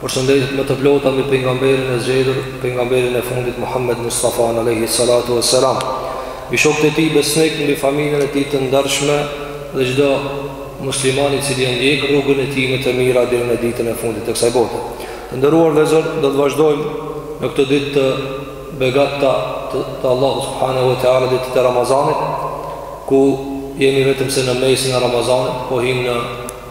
Përshëndetjet më të plota mbi pejgamberin e zgjedhur, pejgamberin e fundit Muhammed Mustafa alayhi salatu wassalam. Mbi shokët e tij besnikë, mbi familjen e tij të ndershme dhe çdo musliman i cili e ndjek rrugën e tij me të mira deri në ditën e fundit të kësaj bote. Të nderuar vëllezër, do të vazhdojmë në këto ditë të begata të, të Allahut subhanahu wa taala ditë të Ramazanit, ku jemi veçse në mesin e Ramazanit, po hymë në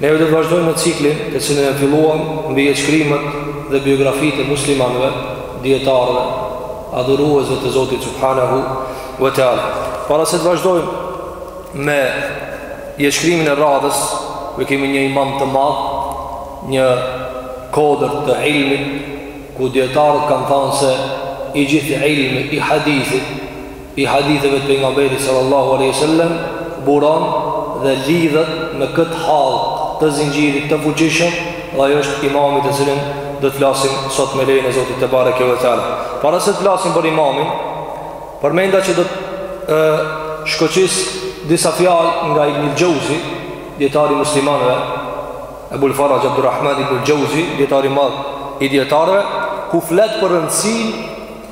Ne do të vazhdojmë me ciklin të cilin e filluam mbi jetëshkrimet dhe biografitë e muslimanëve, dijetarëve, adhuruesve të Zotit subhanahu wa taala. Para se të vazhdojmë me jetëshkrimin e radhës, ku e kemi një imam të madh, një kodër të ilmit ku dijetarët kanë thënë se i gjithë ilmi i hadithit i haditheve të Pejgamberit sallallahu alaihi wasallam buron dhe lidhet me këtë hallkë të zinxhirit të fuqishëm dhe ajo është imami për të cilin do të flasim sot me lejen e Zotit tebareke ue teala. Para se të flasim për imamin, përmenda, që do të shkoqis disa fjalë nga Ibnul Xheuzi, dijetar i muslimanëve, Ebul Feraxh Abdurrahman Ibnul Xheuzi, dijetar i madh i dijetarëve, ku flet për rëndësinë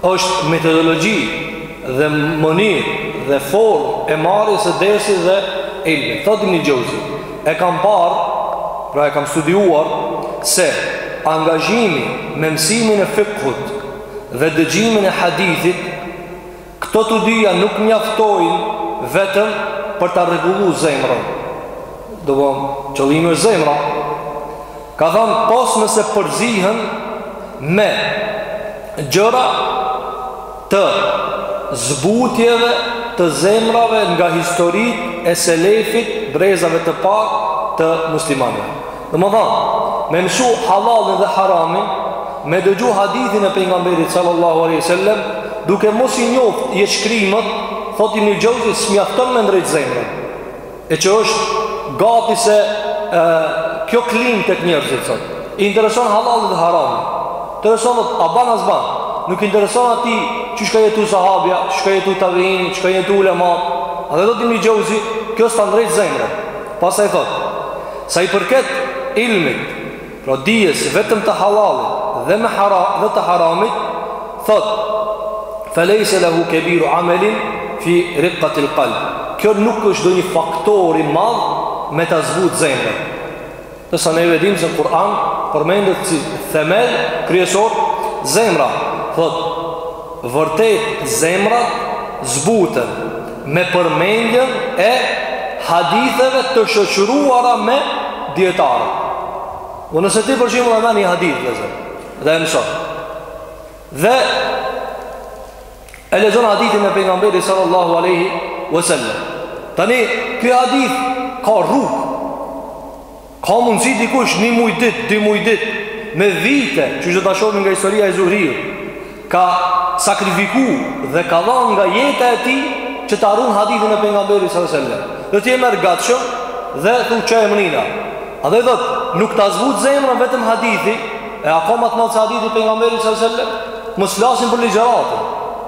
Është metodologji dhe mënyrë dhe formë e marrjes së dersit dhe ilmit. Thotë Ibn Xheuzi, e kam parë, pra e kam studiuar se angazhimi me mësimin e fikhut dhe dëgjimin e hadithit, këto të dyja nuk mjaftojnë vetëm për ta rregullu zemrën. Domethënë, qëllimi është zemra. Ka thënë pos nëse përzihen me gjëra të zbutjeve të zemrave nga historitë e selefit brezave të parë të muslimanëve. Domethënë, me mësu hallalin dhe haramin, me dëgju hadithin e pejgamberit sallallahu alaihi wasallam, duke mos i njohur jetëshkrimet, thotë Ibn Xheuzi, s'mjafton me ndreq zemrën. E që është gati se e, kjo klimë tek njerëzit sot. I intereson hallalet, harami. I intereson a ban a s'ban. Nuk i intereson atij qysh ka jetu sahabi, qysh ka jetu tabiini, qysh ka jetu ulemaja. Edhe thotë Ibn Xheuzi, kjo s'ta ndreq zemrën. Pastaj thotë, sa i përket ilmit, Pra dijes vetëm të hallallit dhe me hara dhe të haramit thotë felejse lehu kebiru amelin fi rikët il kalb kjo nuk është ndonjë faktor i madh me ta zbut zemrën ndërsa ne e dimë se në Kur'an përmendet si themel kryesor zemra thotë Vërtet zemrat zbuten me përmendjen e haditheve të shoqëruara me dijetarë. Do po nëse ti për shembull e merr një hadith vëllezër dhe e mëson. Dhe e lexon hadithin e pejgamberit sallallahu alaihi wasallam. Tani ky hadith ka rrugë Ka mundësi dikush një muj ditë, dy muj ditë, me vite, që që do ta shohim nga historia e Zuhriut, ka sakrifiku dhe ka dhanë nga jeta e tij që ta run hadithin e pejgamberit sallallahu alaihi wasallam. Dhe ti e merr gatshëm dhe thu që e mrrina. Andaj thot, nuk ta zbut zemrën vetëm hadithi, e a ka ma të madh se hadithi pejgamberit sallallahu alaihi wasallam, të mos flasim për ligjëratën.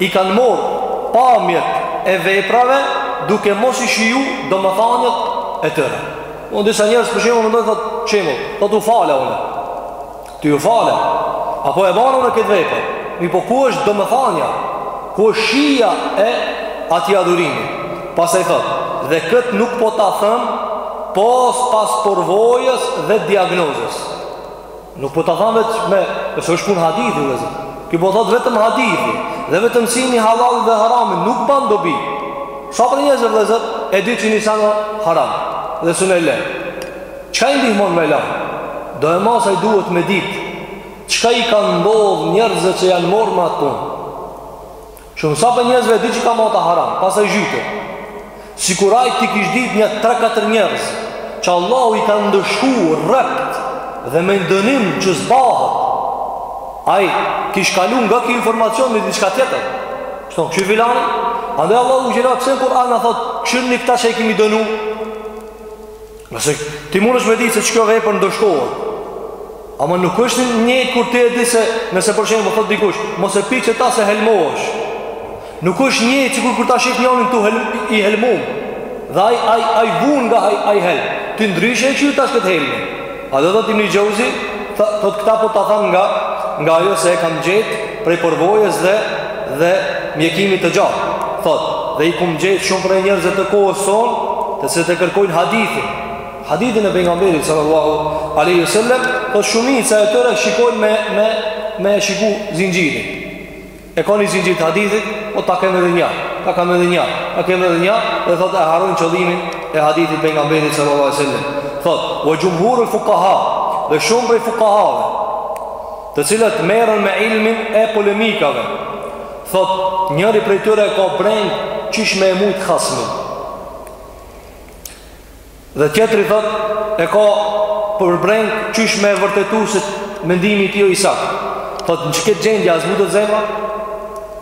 I kanë marrë pamjet e veprave duke mos i shiju domethëniet e tyre. Unë disa njerëz për shembull mendojnë thotë, shembull, thotë u fala unë. Ti u fala. Apo e bana unë këtë vepër. Mirëpo ku është domethënia? Ku është shija e atij adhurimi? Pastaj thotë, dhe kët nuk po ta them pos pas përvojës dhe diagnozës. Nuk po ta tham vetëm, nëse është pun hadithi vëllezër. Ky po thotë vetëm hadithi, dhe vetëm mësimi halall dhe haram, nuk ban dobi. Sa prej njerëzve vëllezër, e di që një san o haram, dhe s'un e le. Çka i ndihmon me la? Doemos ai duhet me ditë, çka i ka ndodhë njerëzve që janë marrë me atë punë? Shumë sa prej njerëzve e di që kamata haram, pastaj zhytet. Sikur ai t'i kish dit nja 3-4 njerëz, që Allahu i ka ndëshku rreptë dhe me dënim që s'bahet, ai kish kalu nga ky informacion në diçka tjetër. Thot, kshyr filani? Andaj Allahu xhelle, pse në Kur'an na thotë, kshyrni këta që i kemi dënu? Nëse ti mundesh me ditë se që kjo vepër ndëshkohet Ama nuk është njëjt kur ti e di se Nëse për shembull po thot dikush Mos e pi qeta se helmohesh Nuk është njëjt sikur, kur ta sheh njonin tu helm, i helmum Dhe ai, ai, ai vun nga ai, ai helm Ti ndryshe e kqyr tash kët helm Andaj thot Ibnul Xheuzi Thot këta po ta tham nga Nga ajo se e kam gjetë Prej përvojës dhe dhe mjekimit të gjatë. Thot, dhe i kum gjetë shumë prej njerëzve të kohës sonë, të se të kërkojnë hadithin. Hadithin e pejgamberit sallallahu alaihi wasallam, po shumica e tyre shikojnë me me me shiku zinxhirin. E kanë një zinxhir të hadithit, po ta kemë edhe një, ta kemë edhe një, ta kemë edhe një, dhe thot e harrojnë qëllimin e hadithit pejgamberit sallallahu alaihi wasallam. Thot, "Wa jumhurul fuqaha", dhe shumë prej fuqahave, të cilët merren me ilmin e polemikave, thotë, njëri prej tyre ka breng qysh me e mujtë khasmin. Dhe tjetri thotë, e ka për breng qysh me e vërtetu se mendimi i tij o i sakt. Thotë, në qët gjendja, as zbutet zemra?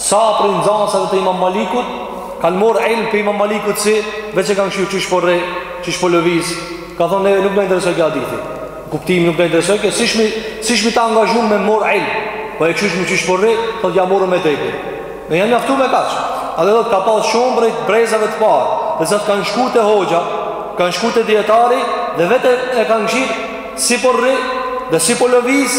Sa për nxënësat të Imam Malikut kanë marr ilm prej Imam Malikut se veç e kanë kshyr qysh po rri, qysh po lëviz. Ka thonë neve nuk na intereson kjo hadithi. Kuptimi nuk na intereson kjo, s'ishmi të angazhun me marr ilm. Po e kshyrshmi qysh po rri, thotë ja morëm edepin. E jan mjaftu me kaq. Edhe thot ka pas shumë prej brezave të parë, që sa kanë shku te hoxha, kanë shku te dietari dhe vetëm e kanë kshyr si po rri dhe si po lëviz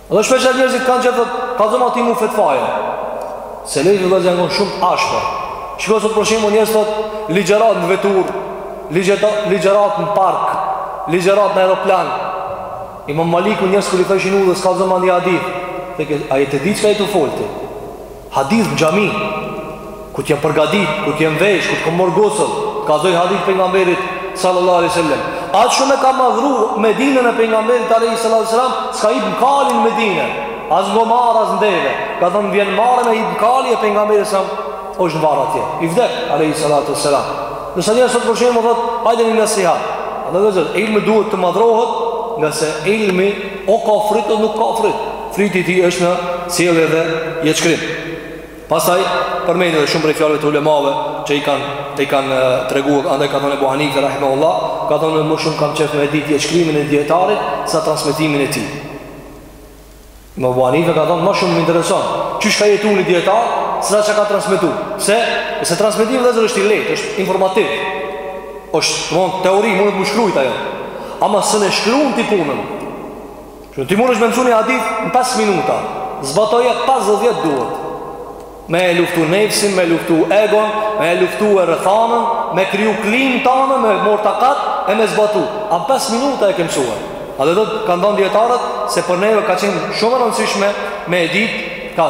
Dhe shpeshherë njerëzit kanë që thotë, kallzoma ti mu fetfaje. Se lejtë dhe tingllon shumë ashpër. Shiko sot për shembull, njerëzt thotë, ligjerat në vetur, ligjerat në park, ligjerat në aeroplan. Imam Maliku njerëz kur i thojshin udhës kallzoma një hadith. Dhe a je te di çka je tu fol ti. Hadith në xhami, kur të jem përgatit, kur të jem vesh, kur të kom marr gusl, të kallzoj hadith të pejgamberit sallallahu alaihi wasallam. Aq shumë e ka madhru Medinën e pejgamberit alaihi salatu wasalam, s'ka hip në kali në Medinë, as në gomar, as në deve. Ka thënë m'vjen marrë me hip në kali e pejgamberit sa është në varr atje. I vdek alaihi salatu wasalam. Ndërsa njerëz sot për shembull thotë, hajde ni nasihat. Ilmi duhet të madhrohet, ngase ilmi o ka fryt o nuk ka fryt. Fryti i tij është në sjellje dhe jetëshkrim. Pastaj përmendi edhe shumë prej fjalëve të ulemave që i kanë i kanë treguar, ka thënë Ebu Hanife rahimehullah, ka thënë më shumë kam qef me ditë jetëshkrimin e dietarit se sa transmetimin e tij. Ebu Hanife ka thënë më shumë më intereson qysh ka jetuar një dietar sa çka ka transmetuar. Pse? Se transmetimi vetë është i lehtë, është informativ. Është domethënë teori, mundet me u shkru ajo. Ama s'e shkrun ti punën. Që ti munesh me mësu një hadith në 5 minuta, zbatoje 50 vjet duhet. Me e luftu nefsin, me luftu egon, me e luftu rrethanën, me kriju klimë tana, me mor takat, e me zbatu. A 5 minuta e ke mësua. Edhe thotë, kanë thënë dijetarët, se për neve ka qenë shumë rëndësishme me e ditë, ka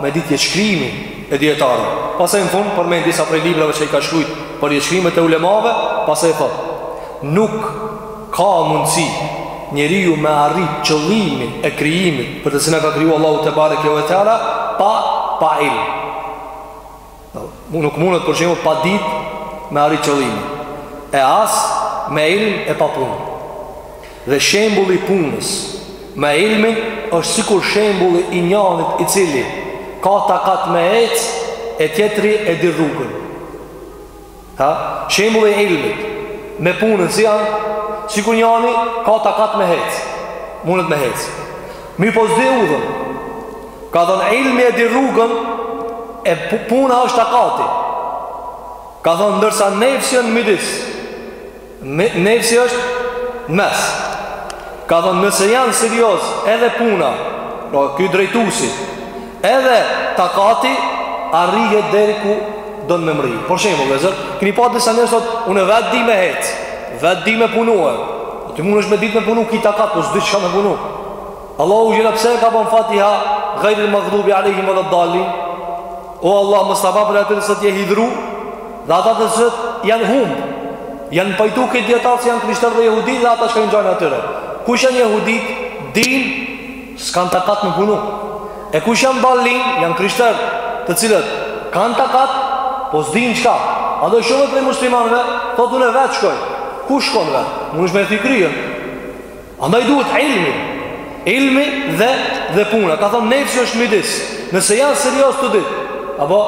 me ditë jetëshkrimin e dijetarve. Pastaj në fund, përmen disa prej librave që i ka shkrujt për jetëshkrimet e ulemave, pastaj thotë, nuk Ka mundësi njeriu me arrit qëllimin e krijimit për të cilin e ka kriju Allahu tebareke ve teala pa pa ilm. Nuk mundet për shembull pa ditë me arrit qëllimin. E as me ilm e pa punë. Dhe shembulli i punës me ilmin është sikur shembulli i njanit i cili ka takat me ec e tjetri e di rrugën. Ha? Shembulli i ilmit me punën si janë? Sikur njani ka takat me hec, mundet me hec. Mirëpo s'di udhën. Ka thënë ilmi e di rrugën e puna është takati. Ka thënë ndërsa nefsi në midis. Nefsi është në mes. Ka thënë nëse janë serioz edhe puna, pra ky drejtuesi, edhe takati arrihet deri ku don me mrri. Për shembull, vëllezër, keni pa disa njerëz thotë, unë vetë di me hec, vetë di me punuar. Po ti mundesh me ditë me punu ki takat, po s'di çka me punu. Allahu teala pse ka ba n' Fatiha, ghayril maghdubi alehim wal dallin. O Allah, mos na ba prej atyre që je hidhru, Dhe ata të cilët janë humb Janë pajtu këtu dijetarët që janë krishterët dhe jehudit dhe ata që u ngjajnë atyre Kush janë jehudit, din, s'kanë takat me punu E kush janë dalin, janë krishterët të cilët kanë takat, po s'din çka E do shumë prej muslimanve, thotë unë vetë shkoj Kush shkon vetë, mundet me thy kryen Andaj duhet ilmi, ilmi dhe dhe puna. Ka thonë nefsi është midis. Nëse janë serioz të dy, apo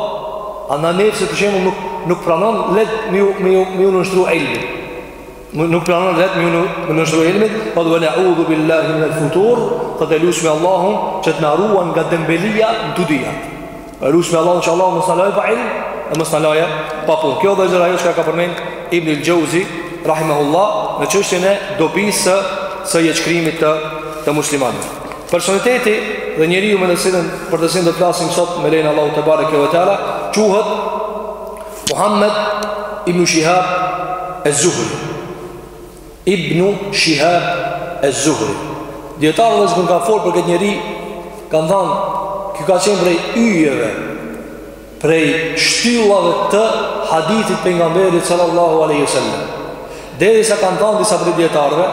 andaj nefsi për shembull nuk nuk pranon let me ju me ju me ju nënshtru ilmit. Nuk pranon let me ju nënshtru ilmit, ue naudhu billahi min al-futur, pra t'lusim Allahun që të na ruan nga dembelia në të dyja. Lusim Allahun që Allahu mos na lajë pa ilm e mos na lajë pa punë. Kjo vëllezër ajo çka ka përmend Ibn al-Jauzi rahimahullah në çështjen e dobisë së jetëshkrimit të muslimanëve. Personaliteti dhe njeriu me të cilën për të cilin do të flasim sot me lein Allahu te bareke ve teala quhet Muhammed ibn Shihab az-Zuhri. Ibnu Shihab Ez-Zuhri Dijetarët kur kanë folë për këtë njeri Kanë thanë Ky ka qenë prej yjeve Prej shtyllave të hadithit pejgamberit Sallallahu aleyhi sallam Derisa kanë thanë disa prej dijetarëve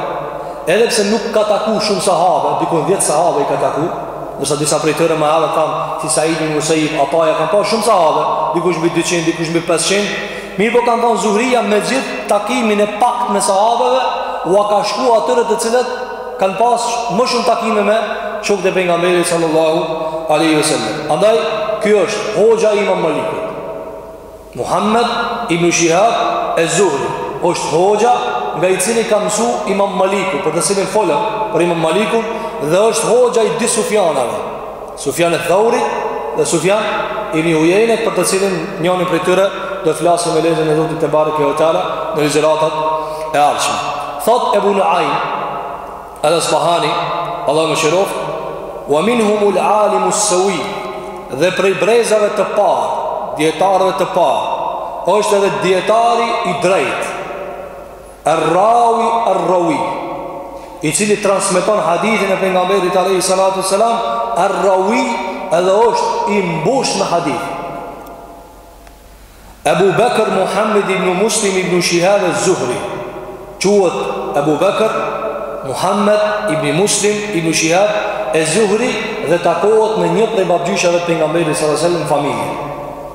Edhe pse nuk ka taku shumë sahabe Dikun 10 sahabe i ka taku Ndërsa disa prej tyre ma herët thamë Si Said ibn Musajib Ataja kanë pa shumë sahabe Dikush mbi 200, dikush mbi 500 Mirëpo kanë thënë Zuhria me gjithë takimin e paktë të sahabeve, ua ka shku atyre të cilët kanë pas më shumë takime me shokët e pejgamberit sallallahu alaihi wasallam. Andaj ky është hoxha i Imam Malikut. Muhammed ibn Shihab e Zuhri është hoxha nga i cili ka mësu Imam Maliku, për të cilin folëm për Imam Malikun dhe është hoxha i dy Sufjanave. Sufjan e Thauri dhe Sufjan ibn Ujejne për të cilin njënin prej tyre do të flasim me lejen e Zotit tebareke ue teala në ligjëratat e ardhshme. Thot Ebu Nuajm el-Asbahani, Allahu e mëshiroftë, wa minhumul alimu sëwi, dhe prej brezave të parë, dijetarëve të parë, është edhe dijetari i drejtë, Arrawi Arrawi i cili transmeton hadithin e pejgamberit alayhi salatu selam Arrawi edhe është i mbush me hadith Abu Bakr Muhammed ibn Muslim ibn Shihab al-Zuhri quhet Abu Bakr Muhammed ibn Muslim ibn Shihab al-Zuhri dhe takohet me një prej babgjyshave të pejgamberit sallallahu alaihi wasallam familje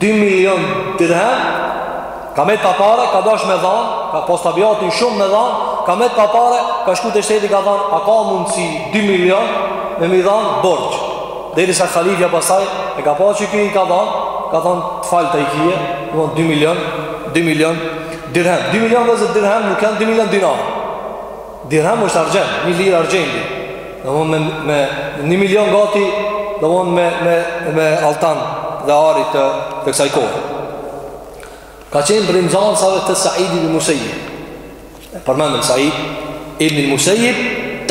2 milion dirhem ka met pa pare ka dash me dhan ka pas tabiatin shumë me dhan ka met pa pare ka shku te shteti ka than a ka mundësi 2 milion me mi dhan borxh derisa khalifja pasaj e ka pa që ky i ka dhan ka than të falë t'i kije 2 milion 2 milion dirhem 2 milion dirhem nuk janë 2 milion dinar Dirham është argjend, një lirë argjendi. Domthon me me një milion gati, domthon me me me altan dhe ari të të kësaj kohe. Ka qenë prej nxënësave të Said ibn Musayyib. Përmendëm Said ibn Musayyib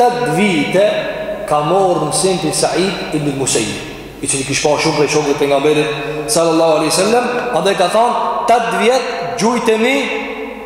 8 vite ka marrë mësim te Said ibn Musayyib. I cili kish pa shumë prej shokëve të pejgamberit sallallahu alaihi wasallam, edhe ka thënë 8 vjet gjujtë e mi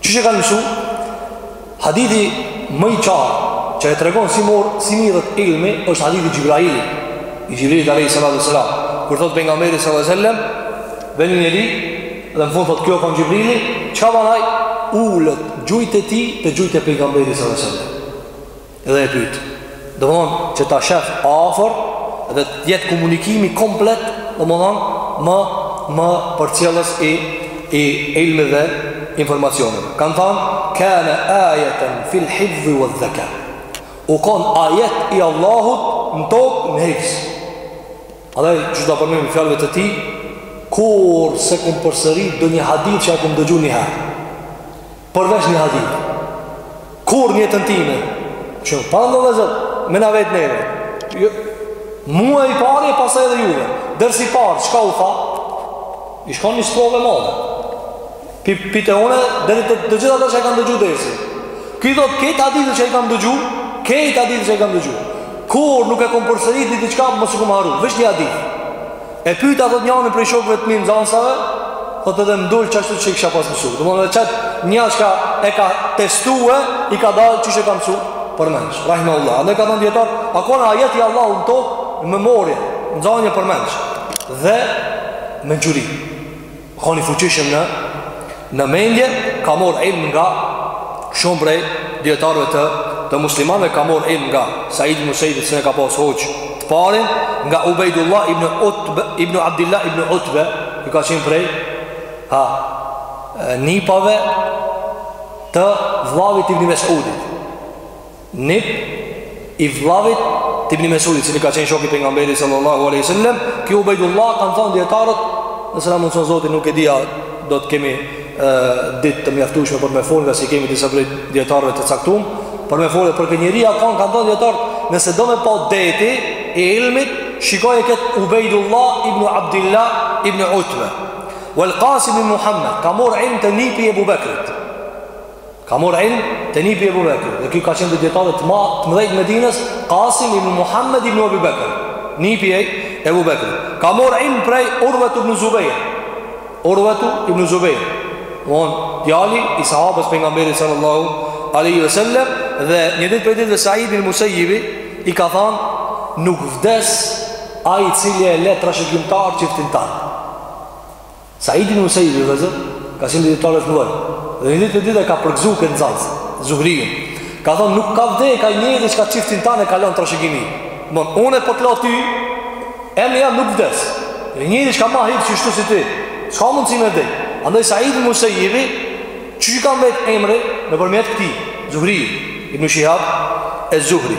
Qysh e kanë mësu? Hadithi më i qartë që e tregon si mor, si mirret ilmi, është hadithi Xhibraili, i Xhibrilit Alehi Salatu Selam. Kur thot pejgamberi sallallahu alaihi wasallam, vjen një njeri, dhe në fund thot ky u kon Xhibrili, çka bani ai? Uli gjujt e tij te gjujt e pejgamberit sallallahu alaihi wasallam. Dhe e pyet. Domethonë që ta shef afër dhe të jetë komunikimi komplet, domethonë më më përcjellës i ilmit dhe informacionit. Kan thon kana ayatan fil hifz wadh dhaka. U kon ayat i Allahut në tokë në hifz. Edhe ju do të përmendni fjalët e tij kurrë s'e kum përsërit ndonjë hadith që e kum dëgju një herë. Përveç një hadith Kurrë n'jetën time Paramendoni sot Me na vet neve jo, Mua i pari e pasaj edhe juve Dersi i parë, çka u tha Ish kon një sprovë e madhe Pite une Deri të gjitha ato që i kam dëgju dersi Ky thot krejt hadithet që i kam dëgju Krejt hadithet që i kam dëgju Kurrë nuk e kom përsërit diçka Mos e kom harru Veç një hadith E pyta thotë njëri prej shokëve të mi nxansave, thotë edhe m'dul qashtu qysh e kisha pas mësuar. Domthonë edhe qat njeri çka e ka testu, i ka dalë qysh e ka mësuar për mendsh. Rahimehullah. Ne kanë thanë dijetarët, a kon ajeti Allahu në tokë në memorie, nxanje për mendsh dhe mençuri. Kon i fuqishëm në në mendje ka marr ilm nga shumë prej dijetarëve të të muslimanëve ka marr ilm nga Said ibn Musejjib, se e ka pas hoxhë të parë nga Ubejdullah ibn Utbe ibn Abdillah ibn Utbe që ka qenë prej ha nipave të vllavit ibn Mesudit Nip i vllavit të ibn Mesudit, i cili ka qenë shoku i pejgamberit sallallahu alaihi wasallam, ky Ubejdullah kanë thënë dijetarët, nëse na mundson Zoti nuk e di a do të kemi ë ditë të mjaftueshme për me fol, ngase kemi disa prej dijetarëve të caktuar, për me fol për këtë njeri po kanë thënë dijetarët, nëse do me pa detin e ilmit, shikoje kët Ubejdullah ibn Abdullah ibn Utba. Wal Qasim ibn Muhammad, ka marrë ilm te nipi i Abu Bekrit. Ka morë ilm te nipi Ebu Bekrit Dhe ky ka qenë ndër dijetarët ma të mdhejt t'Medinës Kasim ibn Muhammed ibn Ebu Bekër Nipi i Ebu Bekër Ka morë ilm prej Urvetu ibn Zubejr Urvetu ibn Zubejr Domethanë, djali i sahabit t'pejgamberit sallallahu Aleyhi ve sellem Dhe një dit prej ditëve Said ibn Musejjibi I ka than Nuk vdes Ai i cili e le trashëgimtar çiftin tand Said ibn Musayyibi vëllezër, ka qenë ndër dijetarët e mdhaj, dhe një ditë prej ditëve e ka përgëzu këtë nxënës, Zuhriun. Ka thonë nuk ka vdekë ai njeri çka çiftin tand e ka lënë trashëgimi. Domethanë unë po të la ty, emri jem nuk vdes. Dhe njeri çka ma hit qështu si ty, s'ka mundësi me vdekë? Andaj Said ibn Musayyib qështu i ka mbet emri nëpërmjet këtij, Zuhrit ibn Shihab e Zuhri.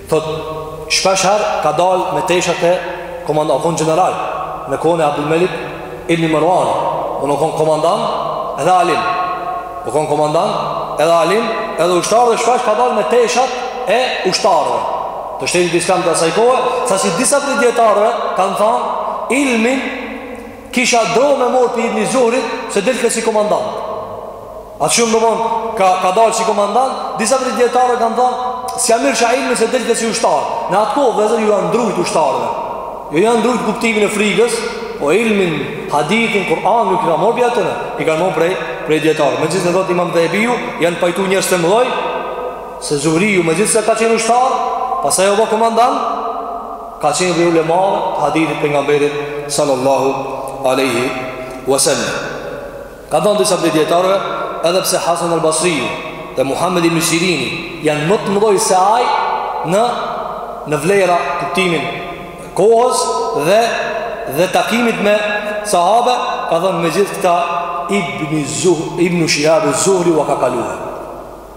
Thotë, shpesh herë ka dalë me tesha të komandantit, u kon gjeneral, në kohën e Abdul Melik, Ibni Mervanit, u u kon komandant edhe alim, u kon komandant edhe alim, edhe ushtar edhe shpesh ka dalë me teshat e ushtarëve. Të shtetit islam të asajkohë, sa si disa prej dijetarëve, kanë thonë, ilmin Kisha dro me morr prej ibn Zuhrit se delke si komandant. Aq shumë domethanë ka ka dalë si komandant, disa prej dijetarëve kanë thënë s'ia mirrsha ilmin se delke si ushtar. Në atë kohë vëllezër ju janë drujt ushtarëve. Ju janë drujt n'kuptimin e frigës, po ilmin, hadithin, Kur'an, nuk e kanë morr tjetër. I kanë mor prej prej dijetarëve. Megjithëse thotë Imam Dhehebiu, janë pajtu njerëzit e mëdhoj se Zuhriu megjithëse ka qenë ushtar, pastaj u bo komandant, Ka qenë dhe ulema i hadithit Pejgamberit sallallahu aleyhi wasallam. Kanë thënë disa prej dijetarëve edhe pse Hasan al Basriu dhe Muhammed ibn Sirini janë më të mëdhoj se aj në, në vlera në kuptimin kohës dhe, dhe takimit me sahabe, kanë thënë me gjithë këta Ibn, Zuh, Ibn Shihab Zuhri ua ka kalu.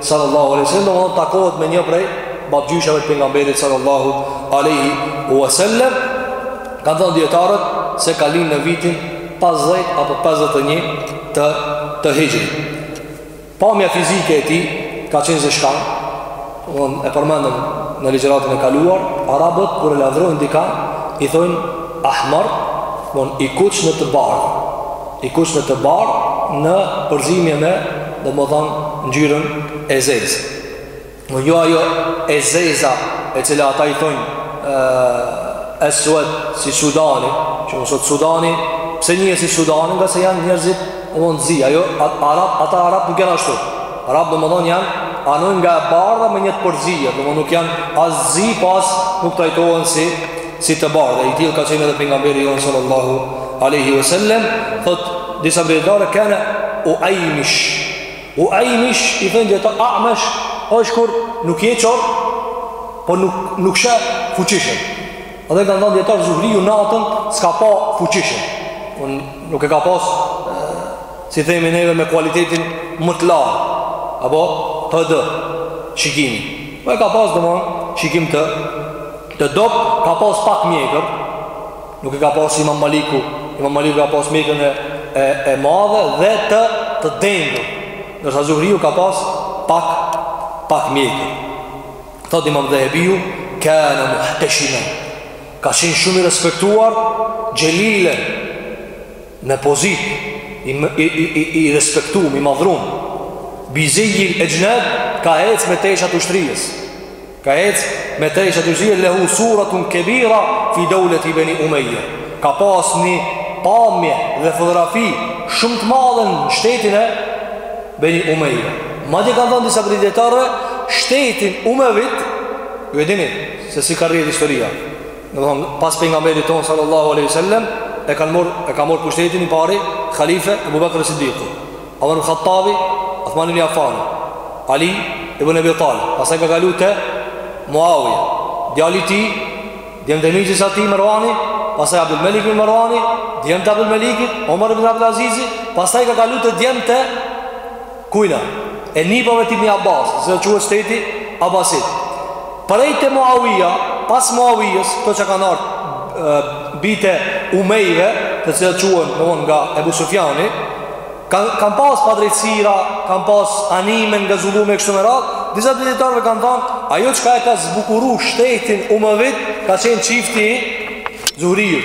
sallallahu alaihi wasallam domethënë takohet me një prej babgjyshave të pejgamberit sallallahu alaihi wasallam kanë thënë dijetarët se ka lind në vitin 50 apo 51 të të hixhrit pamja fizike e tij ka qenë zeshkan domethënë e përmendëm në ligjëratën e kaluar arabët kur e lavdrojnë dikan i thonë ahmar domethënë i kuq në të bardhë I kuq në të bardhë në përzierje me domethënë ngjyrën e zezë. Në jo ajo e zeza e cila ata i thonë esued si sudani, që më sot Sudani, pse njihet si sudani, ngase janë njerëzit domethënë zi, ajo, arab, ata arab nuk janë ashtu. Arab domethënë janë anojnë nga e bardha me njëtë përzierje, domethënë nuk janë as zi, pas po nuk trajtohen si si të bardhë dhe i tillë ka qenë edhe pejgamberi jon sallallahu alaihi wasallam thot disa prej dijetarëve kane uajmish uajmish i thonë dijetarët a'mash është kur nuk je qor po nuk nuk sheh fuqishëm edhe kanë thënë dijetarët Zuhriu natën s'ka pa fuqishëm nuk e ka pas si themi neve me kualitetin më të lartë apo HD shikimin po e ka pas domethënë shikim të Të dobët ka pas pak mjekër, nuk e ka pas Imam Maliku, Imam Maliku e ka pas mjekrën e e, e madhe dhe të të dendur. Ndërsa Zuhriu ka pas pak pak mjekër. Thot Imam Dhahabiu, "Kana muhtashiman." Ka qenë shumë i respektuar Xhelile në pozitë i i i, i respektuar, i madhërum. Bizijjil exhnad ka ec me tesha të ushtrisë. Ka ec me tesha të ushtrisë Lehu suratun kebira Fi dowleti beni umeje Ka pas një pamje dhe fotografi Shumë të madhe në shtetin e Beni umeje Madje kanë thënë disa prej dijetarëve Shtetin emevit Ju e dini se si ka rrjedh historia Domethënë pas Pejgamberit tonë Sallallahu aleyhi sallem E kanë mor, e ka mor pushtetin i pari Halife Ebu Bekër Siddiku Omer ibn Khattabi, Uthman ibn Affani, Ali ibn Abi Talib, pastaj ka kalu te Muaviu, djali i tij, djemtë e mixhës së tij Marwani, pastaj Abdul Malik ibn Marwani, djemtë e Abdul Malikit, Omer ibn Abdul Azizi, pastaj ka kalu te djemtë e kujna e nipave të Ibn Abbasit, se quhet shteti Abbasit. Prej te Muawija, pas Muawijës, këto çka kanë ardhur ë bijtë e Umejve, të cilët quhen domthon nga Ebu Sufjani, kanë kanë pas padrejtësira, kanë pas anime nga zullumi kështu me radhë, disa dijetarëve kanë thënë, ajo çka e ka zbukuruar shtetin Umevit ka qenë çifti i Zuhriut.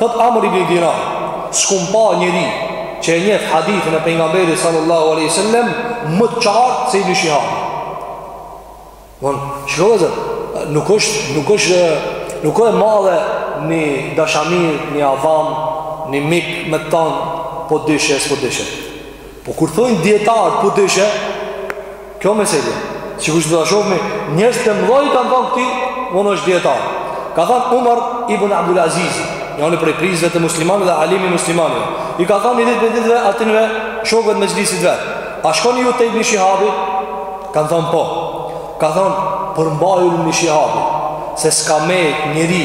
Thotë Amr ibn Dinar, s'kam pa njeri që e njeh hadithin e pejgamberit sallallahu alaihi wasallam më qartë se Ibn Shihab. Domthon, vëllezër nuk është nuk është nuk është e madhe ni dashamir, ni avam, ni mik me t'thon, po dyshe, po dyshe. Po kur thojnë dijetarët po dyshe, kjo mesele. Sikur do ta shohmë njerëz të mëdhenj kanë thënë ti, unë është dijetar. Ka thënë Umar ibn Abdul Aziz, njani prej prijësve të muslimanëve dhe alim i muslimanëve. I ka thënë një ditë prej ditëve atynve shokëve të mexhlisit vet. A shkoni ju te Ibn Shihabi? Kan thënë po. Ka thënë përmbajuni Ibn Shihabit se s'ka met njeri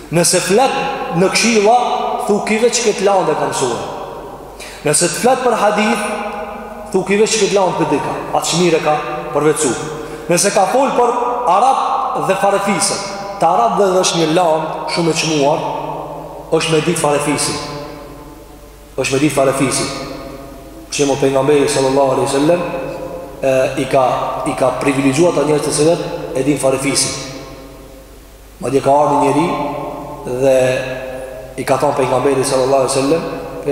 Nëse flet në këshilla, thu ky veç këtë landë e ka mësu. Nëse të flet për hadith, thu ky veç këtë landë po dika, aq mirë e ka përvetësu. Nëse ka folë për arabë dhe farefiset e arabëve, edhe është një landë shumë e çmuar, është me ditë farefisin, është me ditë farefisin. Shembull pejgamberi sallallahu alai sallam, i ka, i ka privilegjuar ata njerëz të cilët e dinë farefisin. Madje ka ardhur njëri dhe i ka thënë pejgamberit sallallahu alajhi wasallam,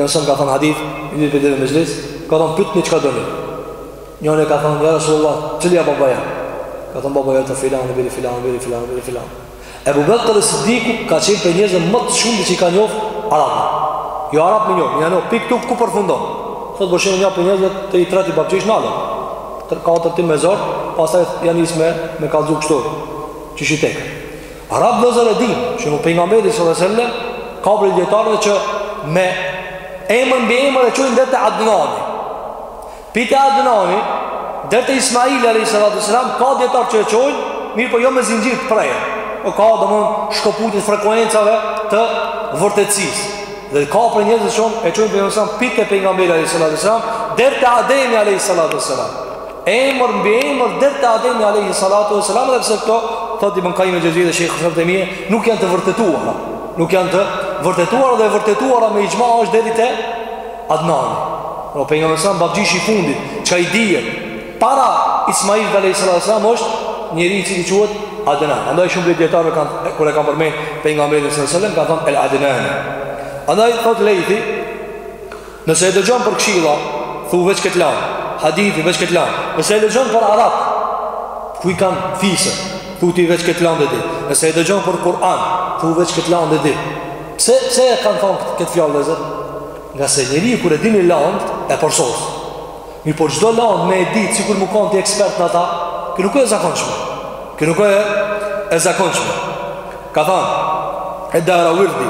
ose ka thënë hadith, ni ditë prej ditëve në mexhlis, ka thënë pyetni çka doni. Njëri ka thënë ja Rasulullah, cili a babai? Ka thënë babai yt filan, biri filan, biri filan, biri filan. Ebu Bekr es-Siddiku ka qenë prej njerëzve më së shumti që i ka njoftë arabët. Jo arabët me njoftë, janë, prej ku te ku përfundon. Sot shumë prej njerëzve te i treti babgjysh nalen. Te i katërti me zor, pastaj ia nis me kallzu kështu. Qysh i teket. Arabët vëllezër e dinë, shembull pejgamberi s.a.s., ka prej dijetarëve që me emër mbiemër e çojnë deri te Adnani. Prej te Adnani, deri te Ismaili a.s. ka dijetarë që e çojnë, mirëpo jo me zinxhir të prerë. Po ka domthon shkëputje të frekuencave të vërtetësisë. Dhe ka prej njerëzve shumë e çojnë për shembull prej te pejgamberi a.s. deri te Ademi a.s. emër mbiemër deri te Ademi alayhi salatu wasalam edhe pse këto thotë Ibn Qayyim al-Jawziyyah dhe Sheikh Ibn Taymiyyah nuk janë të vërtetuara. Nuk janë të vërtetuara dhe e vërtetuara me ixhma është deri te Adnan. Pra pejgamberit s.a.s. babgjyshi i fundit, çka i dihet para Ismailit alayhi salatu wasalam është njeriu i cili quhet Adnan. Andaj shumë prej dijetarëve kanë kur e kanë përmend pejgamberin sallallahu alaihi wasallam kanë thënë el Adnan. Andaj thotë Leithi Nëse e dëgjon për këshilla, thu veç këtë landë, hadithi veç këtë landë. Nëse e dëgjon për Arab, ku i kanë fise, thu ti veç këtë landë di. Nëse e dëgjon për Kur'an, thu veç këtë landë di. Pse, pse e kanë thonë këtë fjalë vëllezër? Ngase njeri kur e din ni landë e përsos. Mirëpo çdo landë me e di, sikur me kanë ti ekspert në ta, kjo nuk e zakonshme. Kjo nuk e e zakonshme. Ka thonë, ed-Daraverdi,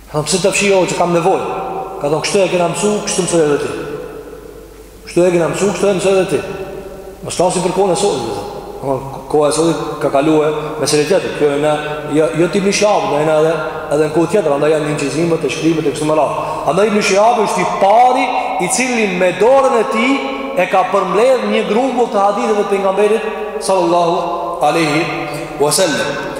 Ka thonë, pse ta fshij atë që kam nevojë? Ka thonë, kështu e kena mësu, kështu mësoj edhe ti. Kështu e kena mësu, kështu e mësoj edhe ti. Mos flasim për kohën e sotit, domethonë. Koha e sotit ka kalu e mesele tjetër. Kjo e në, jo, jo te Ibn Shihabi, në e në edhe, edhe në kohë tjetër, andaj janë inçizimet e shkrimet e kështu me radhë. Andaj Ibn Shihabi është i pari i cili me dorën e tij e ka përmledh një grumbull të haditheve të pejgamberit, sallallahu aleyhi wasallam.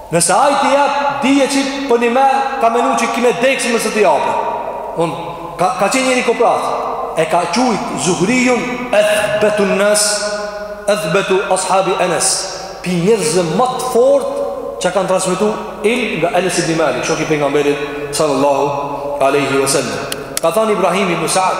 Nëse ai të jap dije që po ni më ka menu që kimë deks më së të jap. Un ka ka qenë njeri koprrac. E ka qujt Zuhriun athbatu nas athbatu ashabi Anas. Pi njerëzve ma të fortë që kanë transmetu ilm nga Anas ibn Malik, shoku i pejgamberit sallallahu alaihi wasallam. Ka thënë Ibrahim ibn Sa'd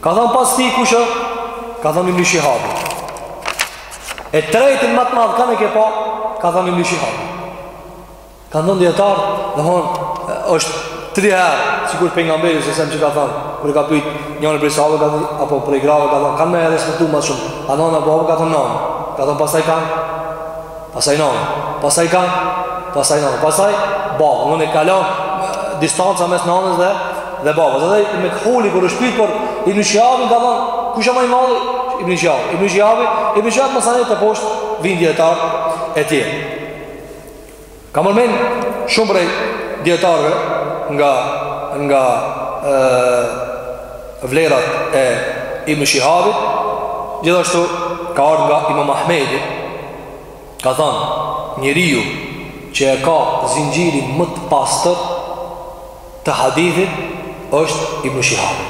Ka thënë pas tij kush, ka thënë Ibn Shihabi. E tretin më të madh, kan e ke pa, ka thënë Ibn Shihabi. Ka thënë dijetar, domethënë, është tri herë, sikur pejgamberi, se sem që ka thënë, kur ka pytë njëni prej sahabëve, ka thënë, apo prej grave, ka thënë, kanë me e respektu ma shumë, a nënë, apo ka thënë nënë, ka thënë pastaj kanë, Pastaj nanën, pastaj kan, pastaj nanën, pastaj babën, nënë e kalon distanca mes nanës dhe dhe babës. Dhe dhe Mekhuli kur është pytë, për Ibn Shihabin ka thonë, kush ma i madhi, Ibn Shihabi, Ibn Shihabi, Ibn Shihabi masanej te poshtë vijnë dijetarët e tjerë. Kam përmend shumë prej dijetarëve nga, nga e, vlerat e Ibn Shihabit, gjithashtu ka ardh nga imam Ahmedi, ka thënë, Njeriu që e ka zinxhirin më të pastër të hadithit është Ibn Shihab.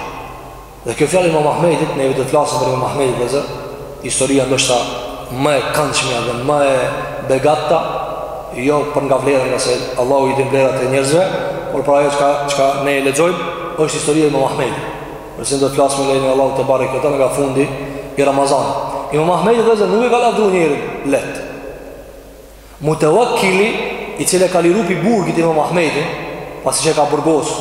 Dhe kjo fjalë Imam Ahmedit, ne do të flasim për Imam Ahmedin vëllezër, historia ndoshta më e këndshme dhe më e begata, jo për nga vlera ngase Allahu i din vlerat e njerëzve, por për ajo çka, çka ne e lexojmë, është historia Imam Ahmedit. Në cilën do të flasim me lejen e Allahut tebareke ve teala nga fundi i Ramazanit. Imam Ahmedi vëllezër nuk e ka lavdu njeri lehtë. Mutevekkili i cili e ka liru pi burgit imam Ahmedin, pasi që e ka burgos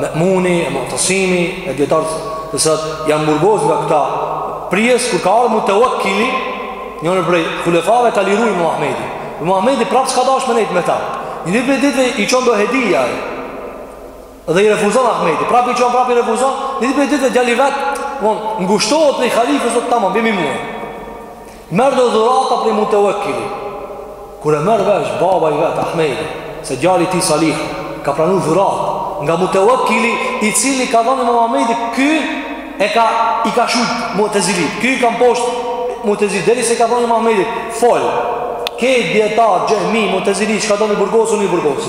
Memuni, e Mutesimi, e dijetarët, dhe janë burgos nga këta prijës, kur ka ardh Mutevekkili, njëri prej hulefave ka liru imam Ahmedin. Imam Ahmedi prapë s'ka dash me nejtë me ta. Një ditë për ditë i çonte hedija e. Dhe i refuzon imam Ahmedi, prapë i çon, prapë i refuzon, një ditë prej ditëve djali i vet, von, ngushtohet në i khalifës o të tamam, bimi mua. Merr do dhurata prej Mutevekilit. Kur e merr vesh, baba i vet, Ahmedi, se djali i tij Salih, ka pranu dhurata, nga Mutevekili, i cili ka thënë imam Ahmedi, ky e ka, i ka shujtë mutezili, ky i ka mposhtë mutezili, derisa i ka thënë imam Ahmedit, fol, kë dijetar, xhehmi, mutezili, çka don i burgos, unë i burgos.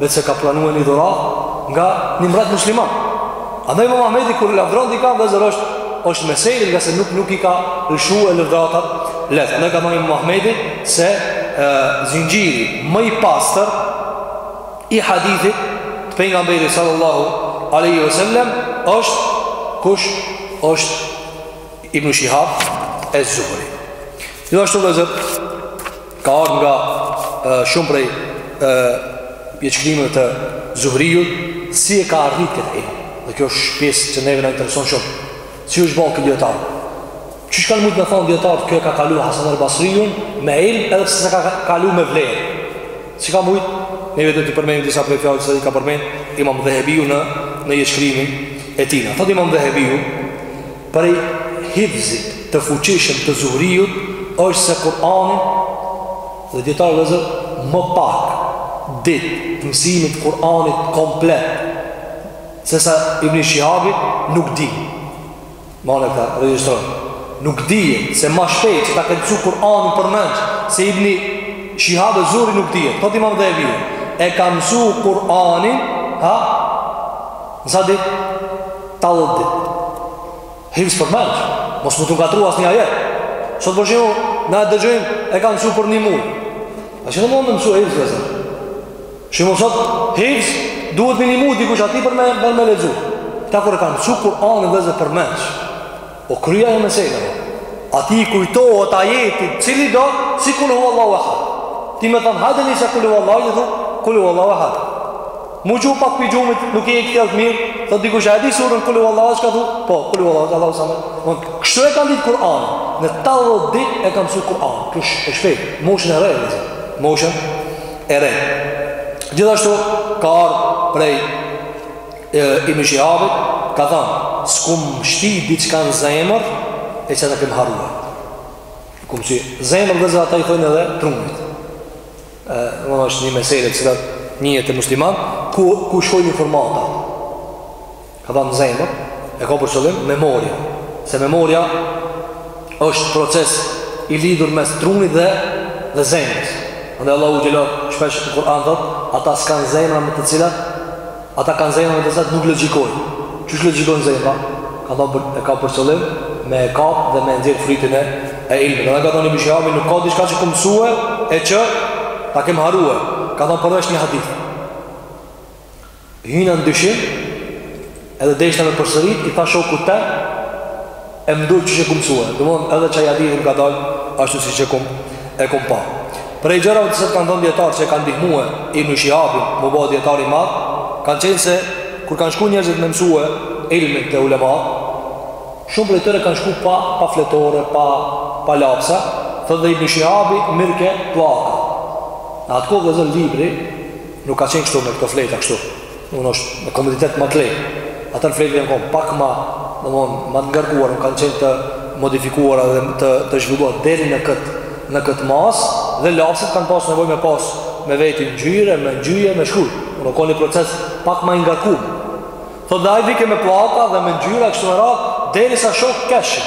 veç se ka pranuar një dhuratë nga një mbret musliman. Andaj Imam Ahmedi kur lavdron dikën vëllezër është, është mesele ngase nuk nuk i ka lëshu lëvdatat lehtë. Andaj ka thënë Imam Ahmedi se e, zinxhiri më i pastër i hadithit të pejgamberit sallallahu alaihi wasallam është kush është Ibn Shihab ez Zuhri. Gjithashtu vëllezër, Ka ardhë nga shumë prej jetëshkrimeve të Zuhriut, si e ka arrit këtë ilm. Dhe kjo është pjesë që neve na intereson shumë. Si është bë ky dijetar? Qysh kanë mujt me thënë dijetarët ky e ka kalu Hasan el Basriun me ilm edhe pse s'e ka kalu me vlerë? Si ka mujtë? Neve do t'i përmenim disa prej fjalëve që i ka përmen imam Dhehebiu në, në jetëshkrimin e tijna. Thotë imam Dhehebiu, Prej hifzit të fuqishëm të Zuhriut është se Kur'anin dhe dijetar vëllezër më pak ditë të mësimit të Kur'anit komplet sesa Ibn Shihabi nuk di. Mane ka regjistron. Nuk di se më shpejt që ta ketë mësuar Kur'anin përmendsh se Ibn Shihabi Zuhri nuk di. Thotë imam Dhehebiu. E ka mësuar Kur'anin, ha? Në sa ditë? Tetëdhjetë ditë. Hifz përmendsh, mos me t'u ngatrru asnjë ajet. Sot për shembull, na e dëgjojmë, e kam mësu për një muj. A qysh mund me mësu hifz, vëllezër? Shembull sot, hifz, duhet për një muj, dikush atij për me, për me lexu. Këta kur e kanë mësu Kur'anin, vëllezër, përmendsh. Po kryja e meseles Aty i kujtohet ajeti Cilido Si kul huvallahu ehad Ti me thënë Hajde nise kul huvallahu Dhe thonë Kul huvallahu ehad M'u çu pak prej gjumit Nuk je kthjelltë mirë Thotë dikush a e di suren Kul huvallahu Çka thu Po kul huvallahu Allahu samed Thonë Kështu e kanë ditë Kur'an Në tetëdhjetë dit e ka msu Kur'an Kush e shpejt Moshën e re Moshën e re Gjithashtu Ka ardh prej Ibn Shihabi ka thënë, S'kum shti diçka në zemër e që ta kem harruar. Kum shti, zemër vllezër ata i thojnë edhe trunit. Domon është një mesele të cilat njët e musliman, ku, ku shkojnë informata. Ka thënë zemër, e ka për qëllim memoria. Se memoria është proces i lidhur mes trunit dhe, dhe zemrës. Andaj Allahu xhel-le, shpesh në Kur'an thot, ata s'kanë zemra me të cilat Ata kanë zemra me të cilat nuk logjikojnë. Qysh logjikon zemra? Ka thonë për, e ka për qëllim me e kap dhe me e nxjerr frytin e e ilmit. Dhe ka thonë Ibn Shihabi nuk ka diçka që kum mësue e që ta kem harruar. Ka thonë përveç një hadith. Hyna në dyshim edhe deshta me përsërit i thash shokut tem E m'dul qysh e kum mësue. Domthon edhe qaj hadith um ka dal ashtu siç e kum e kum pa. Prej gjërave që kanë thënë dijetarët që i kanë ndihmue Ibn Shihabit, me u bë dijetar i madh, kanë thënë se kur kanë shku njerëzit me mësue ilmin te ulema, shumë prej tyre kanë shku pa pa fletore, pa pa lapsa, thotë dhe Ibn Shihabi mirrke pllaka. Në atë kohë vllezër libri Nuk ka qenë kështu me këto fleta kështu. Domon është me komoditet ma të lehtë. Atëherë fletat jan kon pak ma, domon, ma të ngarkuar, nuk kanë qenë të modifikuar dhe të, të zhvilluar deri në këtë, në këtë mas, dhe lapsat kanë pasë nevoj me pasë me veti ngjyrë, me ngjye, me shkru. Domon u kon një proces pak ma i ngarkuar. Thot dhe ai vike me pllaka dhe me ngjyra, kështu me radhë, derisa shokët keshë.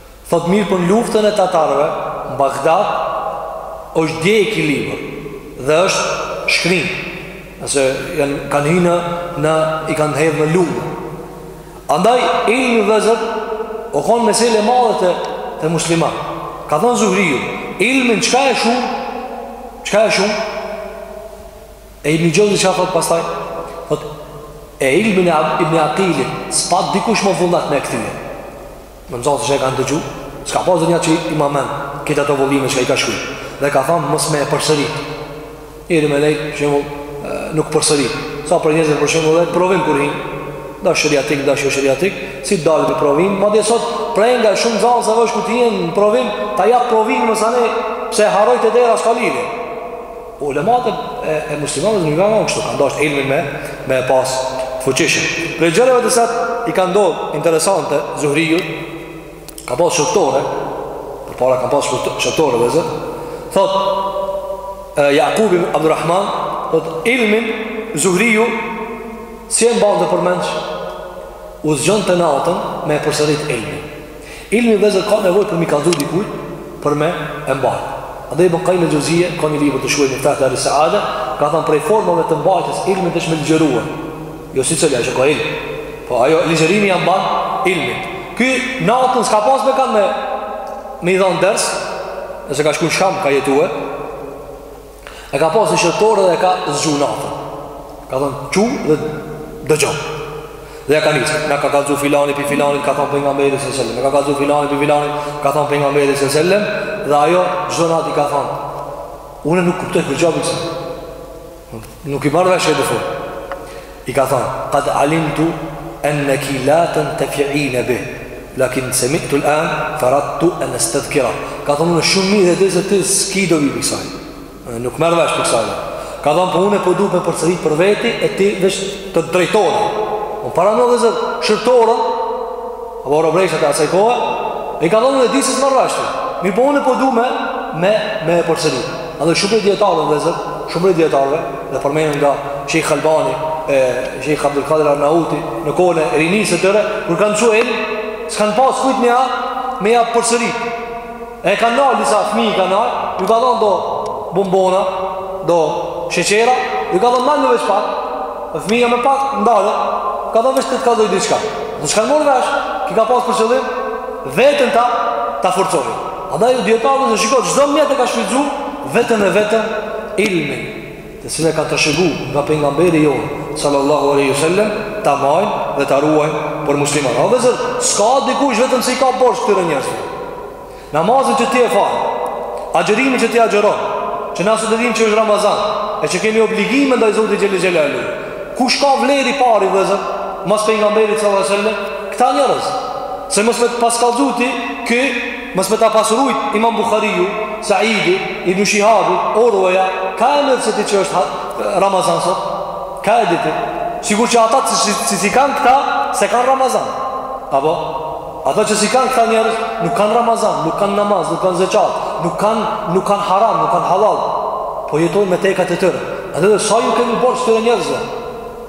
Thotë mirëpo në luftën e tatarëve në Bagdad është djeg ky libër dhe është shkri ose kanë hynë në i kanë hedhë në lumë andaj ilmi vllezër o konë mesele e madhe te, te muslimanët ka thonë Zuhriu ilmin çka e shumë çka e shumë e Ibn Xheuzi çka thotë pastaj thotë e ilmin e ibn Akilit s'pat dikush mo vullnet me e kthye Me nxanësa që e kanë dëgju S'ka pas ndonjë që i ma n'men krejt ato vëllime që i ka shkru Dhe ka thanë mos me e përsërit njeri me nejt për shembull nuk përsërit Sa prej njerëzve për shembull në provim kur hin dash sheriatik, dash jo sheriatik Si dalin prej provimit Madje sot prej nga shumë nxanës veç kur t'jen në provim Ta jap provimin masanej Pse harroj te dera s'ka lidhje Ulematët e muslimanëve nuk jan kon kështu, kanë dasht ilmin me me e pas të fuqishëm. Prej gjërave të cilat i kanë ndodhur interesante Zuhriut, ka pas shërbtore, përpara kan pas shërbtore vllezër, thot, e, Jakub ibn Abdurrahman, thot, ilmin Zuhriu, si e mbante përmendsh, u zgjonte natën me e përsërit ilmin. Ilmi vllezër ka nevoj për me i kallzu dikuj Për me e mbajt Andaj i bënkaj në gjëzije Ka një libër të shuaj një fëtë dhe rëse adhe Ka thënë prej formëve të mbajtës Ilmi të shme ligjëru Jo si cëllë, është ka ilmi Po ajo ligjërimi ja mban ilmin Ky natën s'ka pas me kanë me Me i dhanë ders Nëse ka shku sham ka jetu e E ka pas një shërbëtore dhe e ka zgju natën. Ka thon çu dhe dëgjo. Dhe ja ka nis, na ka kallzu filani pi filani, ka thon pejgamberi sallallahu alajhi wasallam. Ka kallzu filani pi filani, ka thon pejgamberi sallallahu alajhi wasallam, dhe ajo çdo natë i ka thon. Unë nuk kuptoj kur çfarë bëj. Nuk i marr vesh fort. I ka thënë, Qad alimtu annaki la tantafi'ina bih, lakin sami'tu al-an fa aradtu an astadhkira. Ka thënë, unë shumë mirë e di se ti s'ki dobi për kësaj. Nuk merr vesh për kësaj. Ka thënë, po unë po duhet me përsërit për veti e ti veç të drejtohem. O paramendo vllezër shërbëtorja Apo robëresha e asaj kohe, i ka thënë e di se s'merr vesh ti. Po unë po du me, me, me e përsërit. Andaj shumë prej dijetarëve vllezër, shumë prej dijetarëve, dhe përmenden nga Shejh Albani, e Shejh Abdul Kadir Arnauti, në kohën e rinisë të tyre, kur kanë nxu ilm, s'kanë pasë kujt me ja, me ja përsërit. E ka ndalë disa fëmijë i ka ndalë, ju ka dhënë do bombona, do sheqera, ju ka dhënë ndalni veç pak. E fëmija më pak ndalë, u ka thënë veç të të kallzoj diçka. Ato s'kanë morrë vesh, ky ka pasë për qëllim, vetëm ta, ta forcojë. Andaj dijetarët shiko, çdo mjet e ka shfrytëzu, vetëm e vetëm ilmin. të cilën e kanë trashëgu nga pejgamberi jonë sallallahu alaihi wasallam ta majnë dhe ta ruajnë për musliman. O vllezër, s'ka dikush vetëm se i ka borxh këtyre njerëzve. Namazin që ti e fal, agjërimin që ti agjëron, që na sot e dimë që është Ramazan, e që kemi obligime ndaj Zotit Xhelel Xhelalu. Kush ka vlerë i pari vllezër? Mas pejgamberit sallallahu alaihi wasallam, këta njerëz. Se mos me ta pas kallzu ty, ky Mos me ta pas rujt Imam Bukhariu, Saidi, Ibn Shihabu, Urweja, kah e ditshe ti që është Ramazan sot? Kah e di ti? Sigur që ata që s'i, s'i, s'i kanë këta, s'e kanë Ramazan. Apo? Ata që s'i kanë këta njerëz, nuk kanë Ramazan, nuk kanë namaz, nuk kanë zeqat, nuk kanë, nuk kanë haram, nuk kanë halal. Po jetojnë me tekat e tyre. Andaj sa ju kemi borxh këtyre njerëzve?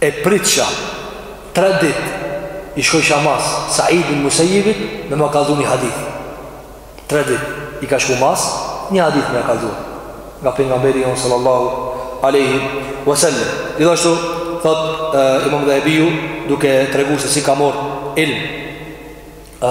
E pritsha tre dit i shkojsha mas Said ibn Musayyibit me ma kallzu një hadith tre dit i ka shku mas një hadith me ja kallzu nga pejgamberi jon sallallahu alaihi wasallam gjithashtu thot e, Imam Dhahabiu duke treguar se si ka marr ilm e,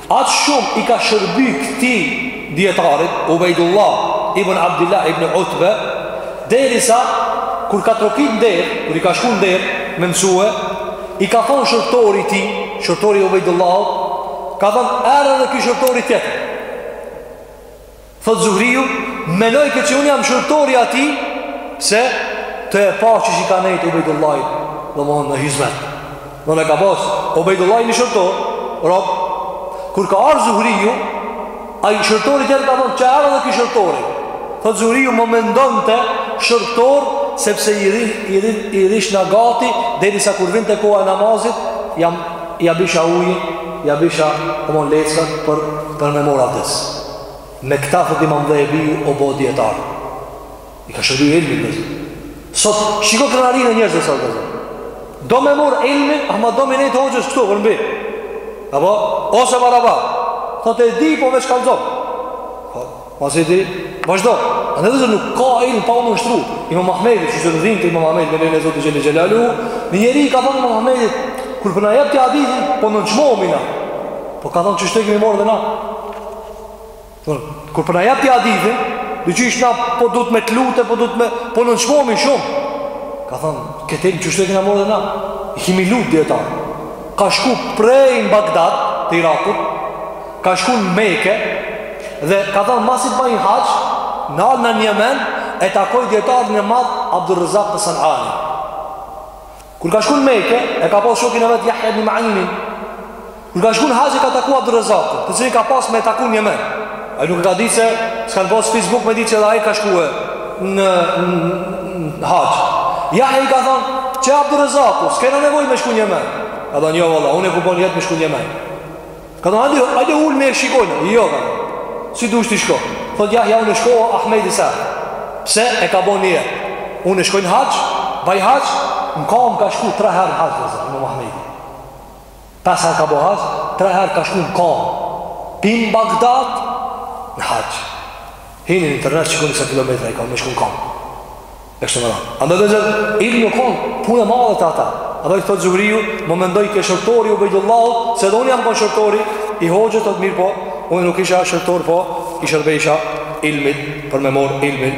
Aq shumë i ka shërby këtij dijetarit, Ubejdullah ibn Abdilah ibn Utbe, derisa kur ka trokit n'derë, kur i ka shku n'derë me mësue, i ka thonë shërtori i tij, shërtori i Ubejdullahut, ka thonë, erdh edhe ky shërtori tjetër. Thot Zuhriu, menojke që unë jam shërtori i tij, se e pake që i ka nejtë Ubejdullahit, domethënë n'hizmet. Domethënë ka pas Ubejdullahi një shërtor, rob, kur ka ardhë Zuhriu, ai shërtori tjetër ka thonë, qe erdh edhe ky shërtori. Thot Zuhriu, më mendonte shërtor, sepse i rrish, i rrish, i rrishna gati, derisa kur vinte koha e namazit, ja, ja bisha ujin, ja bisha, domethënë lecët, për, për me morr a Me këta thot Imam Dhehebiu u bo dijetar. I ka shërbyer ilmit dhe Sot shiko krenarinë e njerëzve sot dhe Do me mor ilmin, ama do me nejtë hoxhës këtu përmbi. Apo ose baraba. Thot e di po veç kallzom. Po, masi e di. Vazhdo. Andaj vëllezër nuk ka ilm pa u nënshtru. Imam Ahmedi, që zë rëzim të Imam Ahmedit, me lejnë e Zotit xhel-le xhelaluhu, një njeri i ka thonë Imam Ahmedit, kur po na po jep ti hadithin, po nënçmohmi na. Po ka thonë qështu e kemi morë dhe na. Por, kur po na po jep ti hadithin, dhe që ishtë na po duhet me të lutë, po duhet me, po nënçmohmi shumë. Ka thonë, këtë e në qështu e kena morë dhe na, i kemi lutë dijetarët. Ka shku prej në Bagdad, të Irakut, ka shku në Meke, dhe ka thonë, masi t'baj haxh, dal në Jemen, e takoj dijetarin e madh, Abdurrezak es-San'ani. Kur ka shku në Mekë, e ka pas shokin e vet Yahya ibn Ma'inin. Kur ka shku në Haxh e ka taku Abdul Razzaqin, të cilin ka pas me taku në Jemen. Ai nuk e ka ditë se s'kan pas Facebook me ditë se ai ka shkuar në, në Haxh. Yahya i ka thonë, "Qe Abdul Razzaqu, s'ke nevojë me shku në Jemen." Ka thonë, "Jo valla, unë e kom bo nijet me shku në Jemen." Ka thonë, hajde, hajde ulu me e shikojnë. Jo, valla, s'du as t'i shkoj. Thotë Jahja, unë shkova, Ahmedi s'erdh. Pse? E ka bo nijet. Unë shkoj n'haxh, baj haxh, në kamë ka shku tre herë haxh, vëllezër, Imam Ahmedi. Pes herë ka bo haxh, tre herë ka shku në kamë. Prej n'Bagdad, në haxh. Hini në internet shikoni sa kilometra i ka me shku në kamë. E kështu me radhë. Andaj vëllezër, ilmi u konë, punë e madhe te ata. Andaj thotë Zuhriu, më mendojke shërtori i Ubejdullahut, se edhe unë jam konë shërtori i hoxhës tem, mirëpo, unë nuk isha shërtor po, i shërbejsha ilmit për me morë ilmin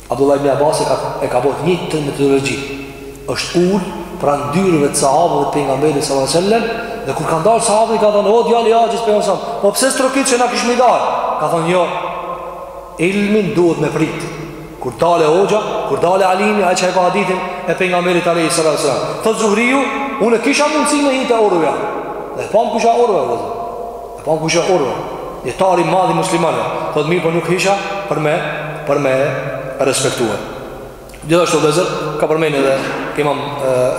Abdullah ibn Abbas e ka e ka bërë njëjtën metodologji. Është ul pranë dyerve të sahabëve të pejgamberit sallallahu alajhi wasallam dhe kur kanë dalë sahabët i ka thënë o djali i axhit pejgamberit sa, po pse s'trokite që na kishim dal? Ka thënë jo. Ilmin duhet me prit. Kur dalë hoxha, kur dalë alimi, ai që e jep hadithin e pejgamberit alayhi sallallahu alajhi wasallam. Thot Zuhriu, unë kisha mundësi me hi te Urve. Dhe pam kush o Urve. Po kush është Urve? Dijetari i madh i muslimanëve. Thotë mirë po nuk isha për me për me e respektue. Gjithashtu vllezër, ka përmend edhe imam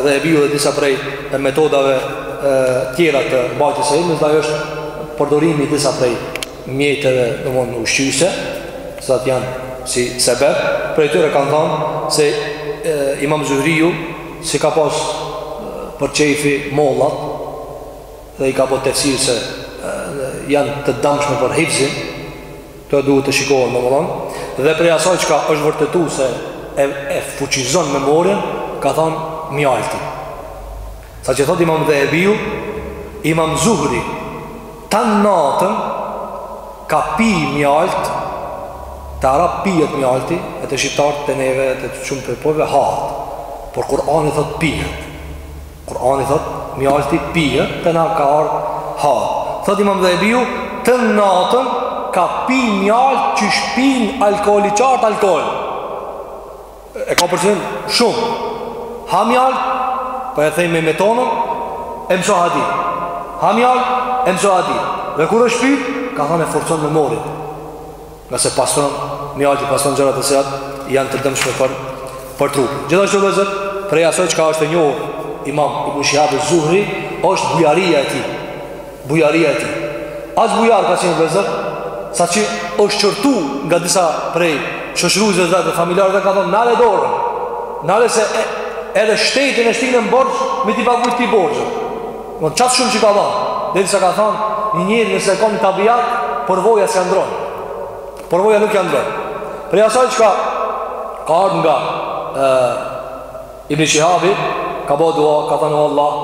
Dhehebiu edhe disa prej metodave e, tjera të mbajtjes së ilmit, dhe është përdorimi disa prej mjeteve domethënë ushqyese, të cilat janë si sebeb, prej tyre kanë thanë se e, imam Zuhriu s'i ka pas për qejfi mollat, dhe i ka bo tefsir se janë të dëmshme për hifzin, këto duhet të shikohen domethonë, dhe prej asaj çka është vërtetu se e, e fuqizon memorien, ka thonë mjalti. Saqë thotë imam Dhehebiu, imam Zuhri, tan natën ka pi mjaltë, te arabët pijet mjalti, e te shqiptarët te neve, e te shumë prej popujve, hahet. Por Kur'ani thotë pijet. Kur'ani thotë, mjalti pije, te na ka ardhë ha. Thotë imam Dhehebiu, tan natën ka pi mjaltë qysh pinë alkoholiçarët alkohol. E ka pëlqy shumë. Ha mjaltë, po e thejmë me metonën, e mëso hadith. Ha mjaltë, e mëso hadith. Dhe kur është pyt, ka thanë e forcon memorien. Ngase pastron, mjalti pastron gjërat e cilat janë të dëmshme për për trup. Gjithashtu vllezër, prej asaj çka është e njohur Imam Ibn Shihab al-Zuhri, është bujaria e tij. Bujaria e tij. Aq bujar ka qenë vllezër, saqë është qortu nga disa prej shoqëruesve dhe familjarëve, kanë thonë nale dorën. Nale se e, edhe shtetin e shtine në borxh, me t'i paguaj ty borxhet. Qaq shumë që ka dhanë, derisa kanë thanë, një njeri nëse ka një tabiat, përvoja s'ja ndrron. Përvoja nuk ja ndrron. Prej asaj çka ka ardhë nga e, Ibn Shihabi, ka bo dua, ka thanë o Allah,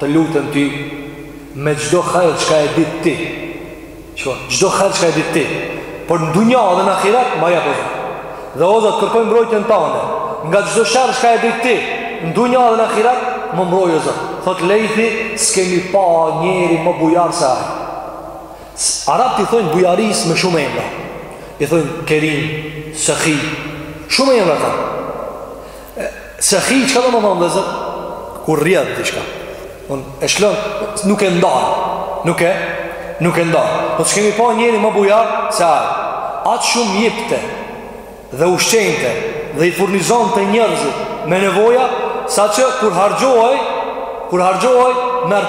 të lutem ty, me çdo hajr çka e di ti, Çfarë, çdo hajr çka e di ti Por në dunja dhe në ahiret Ma jep o Zot Dhe o Zot kërkoj mbrojtjen tane Nga çdo sherr çka e di ti Në dunja dhe në ahiret Më mbroj o Zot Thotë Lejthi S'kemi pa njeri më bujar se ai Arabët i thojnë bujarisë me shumë emra I thojnë kerim Sehij Shumë emra ta Sehij, çka do me thonë vllezër? Kur rrjedh diçka. E lshon, nuk e ndal. Nuk e, nuk e ndal. Po s'kemi pa njeri më bujar se ai. Aq shumë jipte dhe ushqente dhe i furnizonte njerëzit me nevoja, saqë kur harxhohej, kur harxhohej, merr.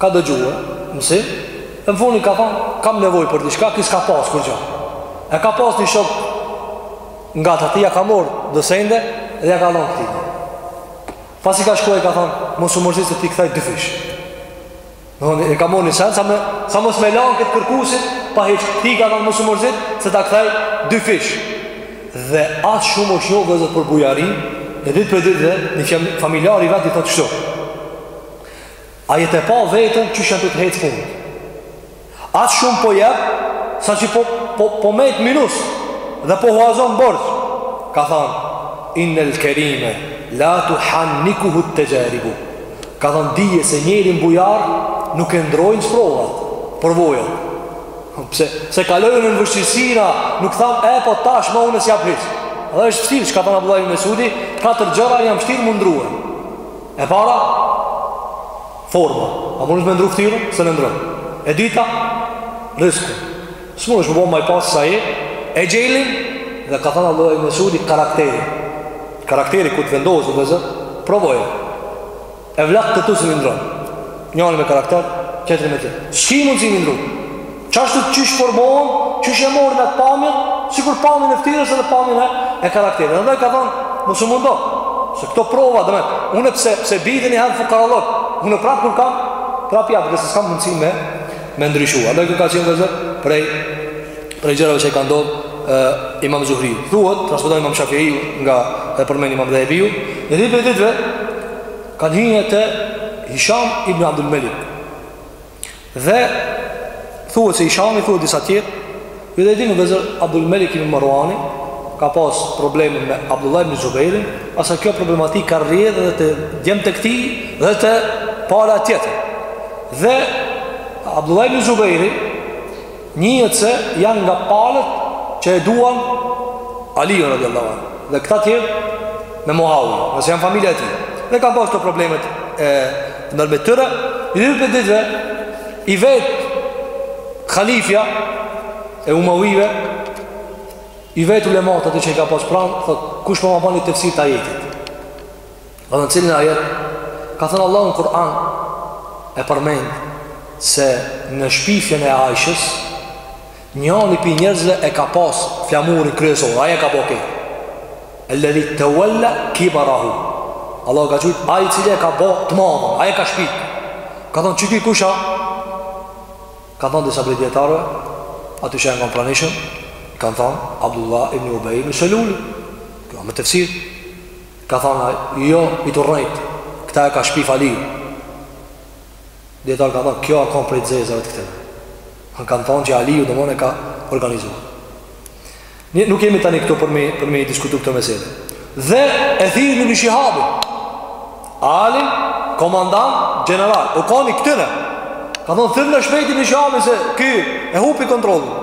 Ka dëgjue, mësim, e në fun i ka thonë, kam nevoj për diçka, ky s'ka pas kurgjo. E ka pas një shok ngat e tij ja ka morë do sende, dhe ja ka dhonë këtij. Pasi ka shkue i ka thonë, mos u mërzit se t'i kthaj dyfish. Domethonë, e ka morë një send, sa, me, sa mos me lanë këtë kërkusin, pa hiç, këtij i ka thonë mos u mërzit, se ta kthaj dyfish. Dhe aq shumë është një vëllezër për bujarin, dhe ditë prej ditëve një familjar i vet i thotë kështu. A je tu e pa veten qysh janë tu të hec punët? Aq shumë po jep, sa që po, po, po met minus dhe po huazon borxh. Ka thonë, innel kerime la tuhannikuhu texharibu. Ka thonë, dije se njerin bujar nuk e ndrojnë sprovat, përvoja. Pse, se kalojnë në vështirësira, nuk than, epo tash ma unë s'jap hiç. Dhe është shtirë, që ka thonë Abdullah ibn Mesudi, katër gjëra janë shtirë m'u ndrue. E para, forma. A munesh me ndru fytyrën? S'e ndron. E dyta, rizku. S'munesh m'u bo ma i pasun sa je, exheli, dhe ka thënë Abdullah ibn Mesudi, karakteri. Karakteri ku të vendosë, vëllezër, provoje. Evlatët e tu s'i ndron. Njani me karakter, tjetri me të. S'ki mundësi me ndru. Qashtu qysh formohën, qysh e morën atë pamjen, sikur pamjen e fytyrës edhe pamjen e, e karakterit. Andaj ka thënë, mos u mundo. Se këto prova, do të thotë, unë pse pse bie një herë fukarallëk, unë prap kur kam, prap jap, dhe se s'kam mundësi me me ndryshuar. Andaj kjo ka qenë vëllezër prej prej gjërave që i kanë ndodhur Imam Zuhrit. Thuhet, transmeton Imam Shafiu na e përmend Imam Dhahabiu, një ditë prej ditëve kanë hyrë te Hisham ibn Abdul Malik, Dhe thuhet se Hishami thuhet disa të tjerë, ju e dini vëllezër Abdul Malik ibn Marwani ka pas probleme me Abdullah ibn Zubairin, pastaj kjo problematikë ka rrjedhë edhe te djemtë e këtij dhe te pala tjetër. Dhe Abdullah ibn Zubairi Njihet se janë nga palët që e duan Aliun radiallahu anhu dhe këta tjerë me Muawiya, nëse janë familja e tij. Dhe kanë pas këto problemet ndërmjet tyre, i ditë prej ditëve i vet Khalifja e Umawive i vet ulemat atë që i ka pas pranë, thot kush po ma ban tefsir të ajetit. Dhe në cilin ajet Ka thënë Allah në Kur'an E përmend Se në shpifjen e Ajshës Njani prej njerëzve e ka pas Flamurin kryesor Ai e ka bo krejt Welledhi tewella kibrahu Allahu ka qëjt Ai i cili e ka bo të madhe Ai ka shpif Ka thënë qiky kush a Kanë thënë disa prej dijetarëve Aty që janë kan pranishëm Ka thënë Abdullah ibn Ubej ibn Selul Kjo me tefsir Ka thënë ai, jo, je tu rrejtë, këta e ka shpif Ali. Dijetarët kanë thënë, kjo a kanë prej të zezave të këtyne. A kanë thënë që Aliu domethënë e ka organizuar. Një, nuk jemi tani këtu për me, për me i diskutu këtë mesele. Dhe e thirri Ibni Shihabin. Ali, komandant, gjeneral, u kon i këtyne. Ka thënë, thirrne shpejt Ibni Shihabin se ky e hupi kontrollin.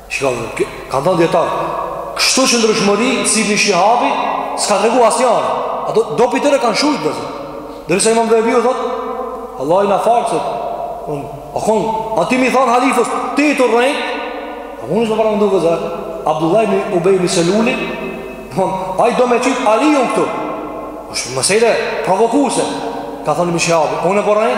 Çka dhe, kë, kanë thonë dijetarët, kështu qëndrueshmëri, si Ibni Shihabi, s'ka tregu asnjëri. Andaj, do prej tyre kanë shujtë, vllezër. Derisa imam Dhehebiu, thotë, Allahu na faltë, se, unë, a konë, a ti mi thonë halifës, ti je tu rrejtë, a më nështë në parë ndu, vllezër, Abdullah ibni Ubej ibni Seluli, ai do me qitë Aliun këtu, është mesele provokuese, ka thonë Ibni Shihabi, unë a po rrej,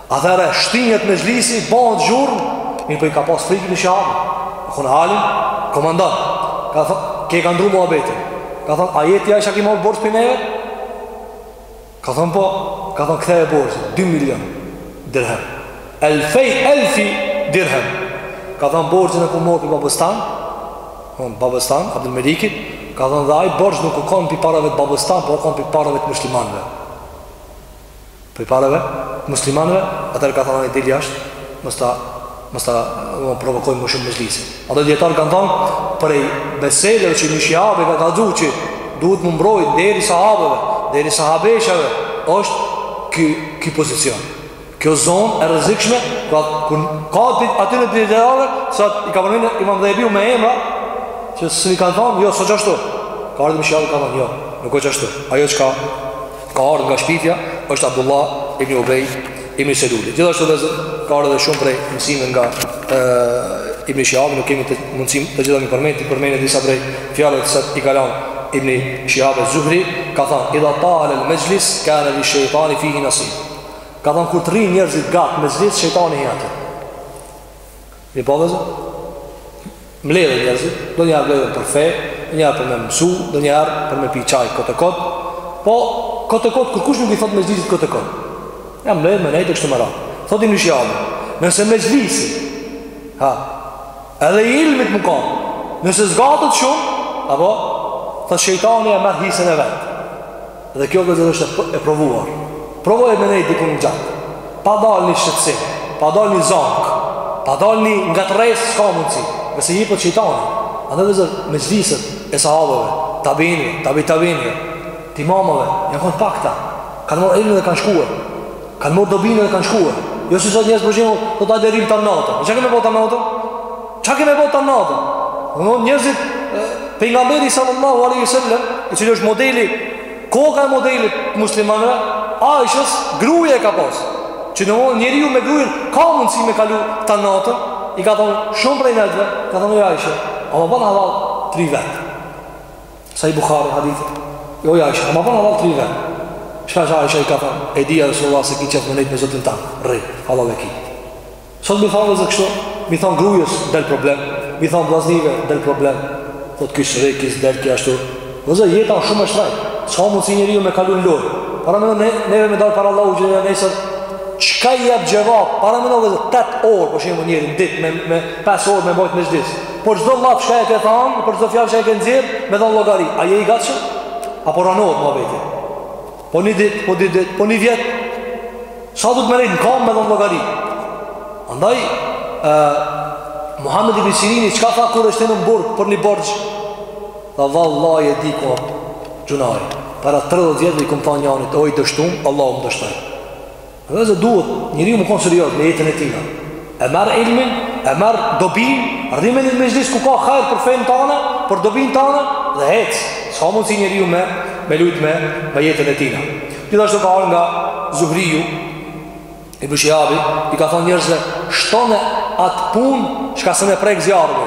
Atëherë, shtinjët mexhlisi, bëhet gjurë, mirëpo i ka pas frikë Ibn Shihabit. U kënë halif, komandant, ka thënë, ky ka ndrru muhabetin. Ka thënë, a je ti ai që ki marrë borxh prej neve? Ka thënë, po, ka thënë, ktheje borxhin, 2 milion dirhem. Elfej, elfi dirhem. Ka thënë, borxhin e kum marrë prej babës tand, babës tand, Abdul Melikit, ka thënë, dhe ai borxh nuk u konë prej parave të babës tand, po u konë prej parave të muslimanve. prej pareve muslimanëve atëherë ka thënë ai dil jashtë mos ta mos ta provokojmë më shumë mexhlisin andaj dijetarët kanë thënë prej meseleve që Ibni Shihabi ka kallzu që duhet me u mbrojt nderi i sahabëve nderi i sahabeshave është ky ky pozicion kjo zonë e rrezikshme pra kur ka ditë aty në dijetarëve sa i ka vënë imam Dhehebiu me emra që s'i kanë thënë jo s'është ashtu ka ardhur Shihabi ka thënë jo nuk është ashtu ajo çka Ka ardhë nga shpifja, është Abdullah ibn Ubej ibn Seluli. Gjithashtu vllezër, ka ardhë dhe shumë prej mësime nga e, ibn Shihab, nuk kemi mundësi të gjitha m'i përmend, të përmendi disa prej fjalëve të tij, kalam ibn Shihab ez-Zuhri, ka thanë, idha tale el-mexhlis, kane li shejtani fihi nesib. Ka thanë, kur të rrinë njerëzit gatë n'mexhlis, shejtani hin aty. Mirëpo vllezër, mbledhen njerëzit, donjëherë mbledhen për fe, donjëherë për me mësu, donjëherë për me pi çaj kot e kot, po kot e kot, kërkush nuk i thotë mexhlisit kot e kot, jam mbledh me nejtë e kështu me radhë. Thotë Ibni Shihabi, nëse mexhlisi, ha, edhe i ilmit me kanë, nëse zgatet shumë, apo, thotë shejtani e merr hisen e vet, Dhe kjo vllezër është e provuar Provoje me nejtë dikun gjatë Pa dalë një shqetësim Pa dalë një zankë Pa dalë një ngatërresë S'ka mundësi Vesvese i jep shejtani Andaj vllezër mexhliset e sahabëve Tabiinëve, tabi tabiinëve Të imamëve, janë konë të pakta Kanë marrë ilm dhe kanë shkuar Kanë marrë dobinë dhe kanë shkuar. Jo si sot njerëz për shembull, do ta gdhim tanë natën. Çka ke me bo tanë natën? Çka ke me bo tanë natën? O njerëz pejgamberi sallallahu alaihi wasallam, i cili është modeli, koka e modelit të muslimanëve, Aishës gruaja ka pas. Që njeriu me gruën ka mundësi me kalu tanë natën, i ka thonë shumë prej netve, ka thonë Aishë, "A ma bën halal të rri vetë?" Sahih Bukhari hadithit. Jo, Aisha, a ma bën halal të rri vetë. Çka Aisha i ka thënë, e di ja Resulallah se ki qejf me nejt me Zotin tand, rri, halal e ki. Sot mi thonë vëllezër kështu, mi thonë grujës, del problem, mi thonë vllaznive, del problem, thotë pse s'rri, pse s'del, pse ashtu. Vëllezër, jeta â shumë e shtrajtë, s'ka mundësi njeriu me kalu në lojë, paramendone, neve me dalë para Allahut xhelle nesër, çka i jap xhevap, paramendo vëllezër, 8 orë, po shemë njeriu, në ditë, me, me 5 orë me bojtë në gjithë, Për çdo llaf që e ke thënë, për çdo fjalë që e ke nxjerr, me dhon llogari. A je i gatshëm? A po randohet muhabeti? Po një ditë, po dy ditë, po një vjet. Sa do të merre në kamë me dhon llogari? Andaj, ë Muhamedi ibn Sirini çka tha kur është në burg për një borxh? Tha vallahi e di ky gjynah. Para 30 vjetve i kom thënë njanit o i dështum, Allahu më dështoi. Vëllezër duhet njeriu me kon serioz në jetën e tina. E merr ilmin, e merr dobinë, rri me ni mexhlis ku ka hajr për fenë tonë, për dobinë tonë dhe ec. S'ka mundësi njeriu me me lujt me me jetën e tina. Gjithashtu ka ardhë nga Zuhriu Ibn Shihabi, i ka thonë njerëzve, shtone atë punë çka s'e prek zjarri.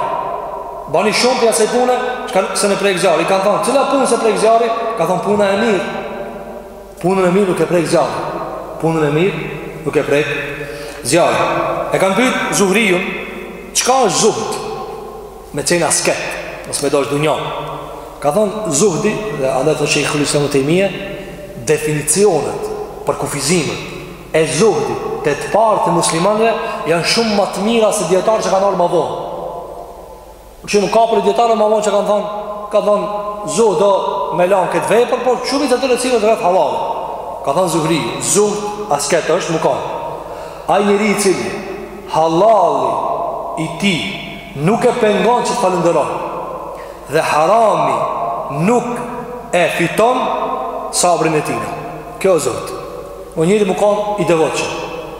Bani shumë prej asaj pune çka s'e prek zjarri. I kanë thonë, cila punë s'e prek zjarri? Ka thonë, puna e mirë. Punën e mirë nuk e prek zjarri. Punën e mirë nuk e prek zjarri. E kanë pyet Zuhriun, çka është zuhd? Me qenë asket, mos me dashtë dunjanë. Ka thon zuhdi dhe andaj thotë shejhul islam Tejmije definicionet për kufizimet e zuhdi te të parë të muslimanëve janë shumë më të mira se dietar që kanë ardhur më vonë. Që ndoka prej dijetarëve më vonë çka ka thonë, ka thonë, zuhd me lanë këtë vepër, por qëmi të të të cilët rrët halalë. Ka thonë Zuhriu, zuhd asket është me kanë ai njeri i cili, halali i tij, nuk e pengon që të falënderon. Dhe harami nuk e fiton sabrin e tina. Kjo është zuhd. Njeriu me kanë i devotshëm.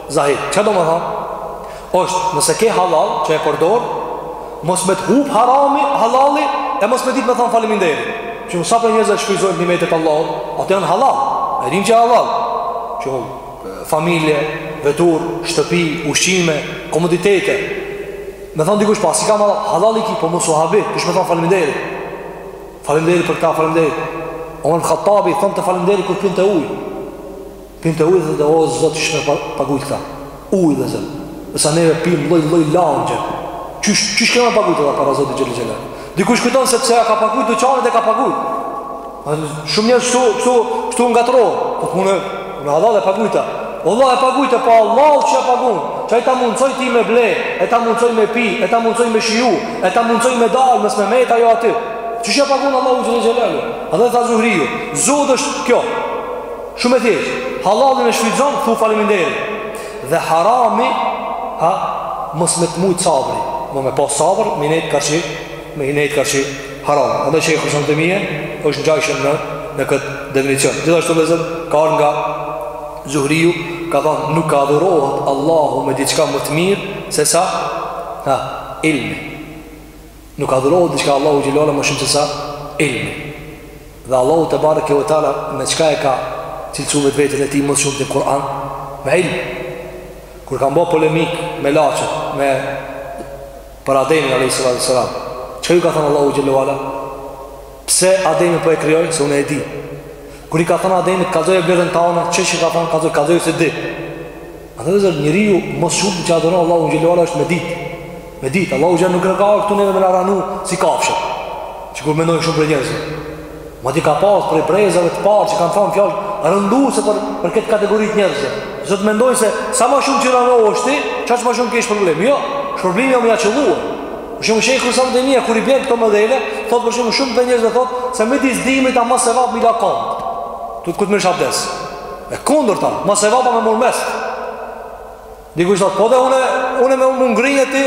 Zahid, çka do me thonë? Është, nëse ke halal që e përdor, mos me të hup harami, halali, e mos me ditë me thonë faliminderi. Që sa prej njerëzve shfrytëzojnë nimetet e Allahut, ato janë halal, e dimë që janë halal. Që familje, veturë, shtëpi, ushqime, komoditete. Me thonë dikush po, s'i kam halal, halal i ki, po mos u habit, kush me thonë faliminderi. Faliminderi për këta, faliminderi. Omer Khattabi, thonte faliminderi kur pinte ujë. Pinte ujë dhe dhe o zot shme pa, pagu këta Ujë vëllezër Dhe sa neve pim lloj lloj langje Qysh, qysh kem me pagu të da para Zotit xhele xhelalu Dikush kujton se pse e ka pagu te dyqani e ka pagu Shumë njerëz këtu, këtu, këtu ngatërrohen Po puna, në adha dhe pagu të Allah e pagu të pa Allah që e pagu Që ta mundësoi ti me ble E ta mundësoi me pi E ta mundësoi me shiju E ta mundësoi me dalë Mos me met ajo aty Qysh e pagun Allahun xhele xhelalu Adha e tha Zuhriu Zuhd është kjo Shumë e thjeshtë. Hallallin e shfrytëzon, thu faleminderit. Dhe harami, ha, mos me ta mujt sabrin. Më me pas sabër, me i nejtë karshi, me i nejtë karshi haramit. Andaj Shejhul Islam Tejmije, është ngjajshëm në, në këtë definicion. Gjithashtu vëllezër, ka ardh nga Zuhriu, ka thonë, nuk adhurohet Allahu me diçka më të mirë, se sa, ha, ilmi. Nuk adhurohet diçka Allahu xhelala më shumë se sa ilmi. Dhe Allahu te bareke ve teala me çka e ka cilësuar vetveten e tij më shumë në Kur'an? Me ilm. Kur kanë bërë polemikë melaqet, me për Ademin alayhi salatu wasalam. Çka ju ka thënë Allahu xhelala? Pse Ademi po e krijoj se unë e di? Kur i ka thënë Ademit, kallëzoju vlerën tane, qysh i ka thënë, kallëzoju, kallëzoju se di. Atëherë vëllezër njeriu më shumë që adhuron Allahun xhelala është me dit Me dit, Allahu xhele nuk në ka orë këtu neve me në ranu si kafshë Sikur mendojnë shumë prej njerëzve Madje ka pas prej brezave të parë që kanë thonë fjalë rënduese për, për këtë kategori të njerëzve Këta mendojnë se sa ma shumë që ranu është ti Çaq ma shumë kesh problem Jo, s'është problemi jam ja qëllu Për shembull Shejhul Islam Tejmija kur i bjen këto modele Thotë për shembull shumë prej njerëzve thotë Se me disë dimit a më se vapë mi la kont Të të këtë më shabdesë E kundërta, ma se vapa me mërë mes Dikush thot, po dhe une, une me më ngrinje ti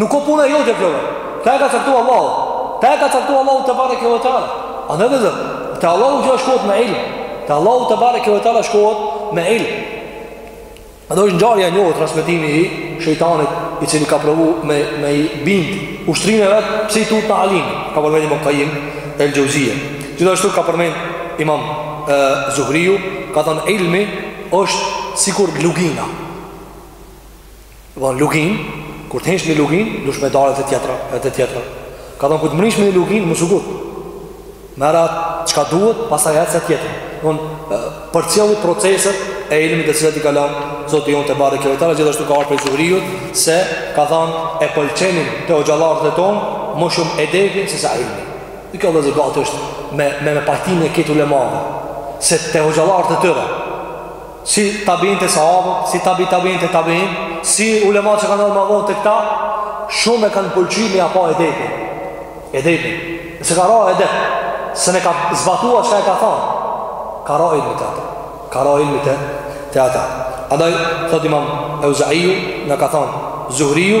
Nuk o puna jote kjove Këta e ka caktu Allahu Këta e ka caktu Allahu te bareke ve teala Andaj vëllezër Te Allahu shkohet me ilm Te Allahu te bareke ve teala shkohet me ilm Edhe është ngjarja e njohur transmetimi i shejtanit i cili ka provu me me i bind ushtrinë e vet pse i tutna alimit, ka përmendur Ibn Kajim el Xhevzije. Gjithashtu ka përmend Imam Zuhriu, ka thënë ilmi është sikur lugina. Von luginë, kur të hish në një luginë, dush me dalë te tjetra, edhe te tjetra. Ka thënë kur të mrrish në një luginë, mos u ngut. Merr atë çka duhet, pastaj ec te tjetra. Don përcjelli proceset e ilmit të cilat i ka lënë Zoti jonë te bareke ve teala gjithashtu ka ardhur prej Zuhriut se ka thënë e pëlqenim te hoxhallarët tonë më shumë edebin se sa ilmin. Dhe kjo vëllezër gati është me me me pajtimin e krejt ulemave se te hoxhallarët e tyre si tabin te sahabët, si tabi tabin te tabin, si ulema që kanë ardh ma vonë te këta, shumë e kanë pëlqy me ia pa edebin. Edebin. Nëse ka ra edebi, se ne ka zbatu atë që e ka thonë, ka ra ilmi te ata. Ka ra ilmi te, te ata. Andaj, thot imam Euzaiju, na ka thonë, Zuhriju,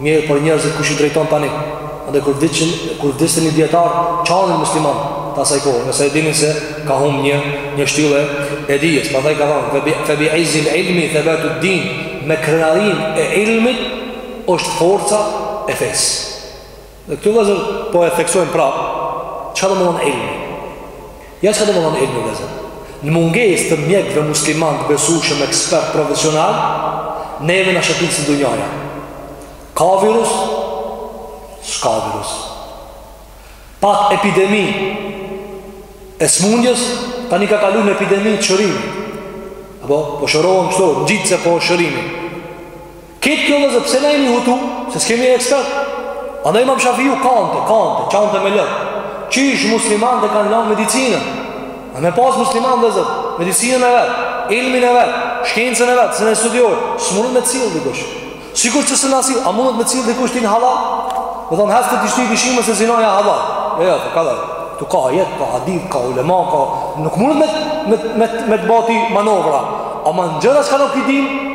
Mjerë për njerëzit kush i drejton tani? Andaj kur vdiqin, kur vdiste një dijetar, qanin muslimanët e asaj kohe, se e dinin se ka humb një një shtyllë e dijes. Prandaj ka thënë febi febi izil ilmi thabatu din, me krenarinë e ilmit është forca e fesë. Dhe këtu vëllezër po e theksojmë prapë, çka do me thanë ilmi? Ja çka do me thanë ilmi vëllezër? Në mungesë të mjekëve muslimanë të besueshëm ekspertë profesionalë, neve na është prish dunjaja. Ka virus? S'ka virus. Pat epidemi e smundjes, tani ka kalu në epidemi shërimi. Apo, po shërohen kështu, ngjitëse po shërimi. Këtë kjo vëllezër, pse na jemi hutu, se s'kemi ekspertë. Andaj imam Shafiu kante, kante, qante me lot. Qysh muslimanët e kanë lanë medicinën. A me pasë muslimanët vëllezër, medicinën e vet, ilmin e vet, shkencën e vet, se në studiojë, s'mundet me të sjell dikush. Sikur që së nasi, a mundet me të sjell dikush ty në hallall? Me thonë, hesë të të shti dyshime se zinaja hallall. E jo, ka dhe, tu ka ajet, ka hadith, ka ulema, ka... Nuk mundet me, me, me, me të ba ty manovra. Ama në gjëra çka nuk i dimë,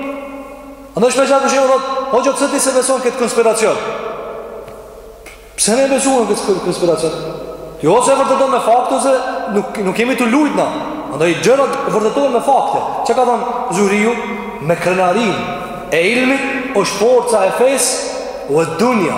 Andaj shpesh të shirë, hoxhë pse ti s'e beson këtë konspiracion? Pse me besu na këtë konspiracion? Jo, ose e vërteton me fakte, ose nuk, nuk jemi të lujtun na. Andaj gjërat vërtetohen me fakte. Çka ka thonë Zuhriju? Me krenarinë e ilmit është forca e fesë o e dunja.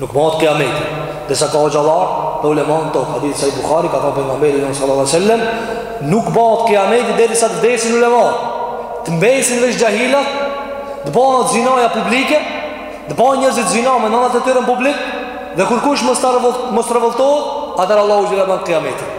Nuk bëhet kiameti derisa ka hoxhallarë dhe ulema në tokë, hadithi Sahih Buhari, ka thonë Pejgamberi sallallahu alejhi ve sellem, nuk bëhet kiameti derisa të vdesin ulematë. Të mbesin veç xhahilat, të bëhet zinaja publike, të bëjnë njerëzit zina me nënat e tyre në publik, dhe kurkush mos revoltohet, atëherë Allahu e bën kiametin.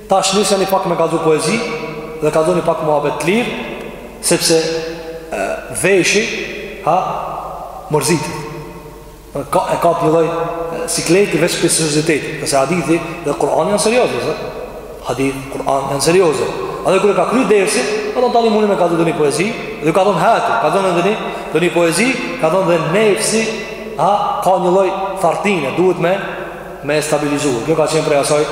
Tash nisni pak me kallzu poezi dhe kallzoni pak muhabet të lirë, sepse e, veshi, ha, mërzitet. E ka, e ka një lloj sikleti veç prej seriozitetit, sepse hadithi dhe Kur'an janë serioze, zë? Hadith, Kur'an janë serioze. A dhe kur e ka kry dersin, ka thonë tani muni me kallzu ndonjë poezi, dhe ka thonë hajt, kallzoni ndonjë, ndonjë poezi, ka thonë dhe nefsi, ha, ka një lloj thartine, duhet me, me e stabilizu. Kjo ka qenë prej asaj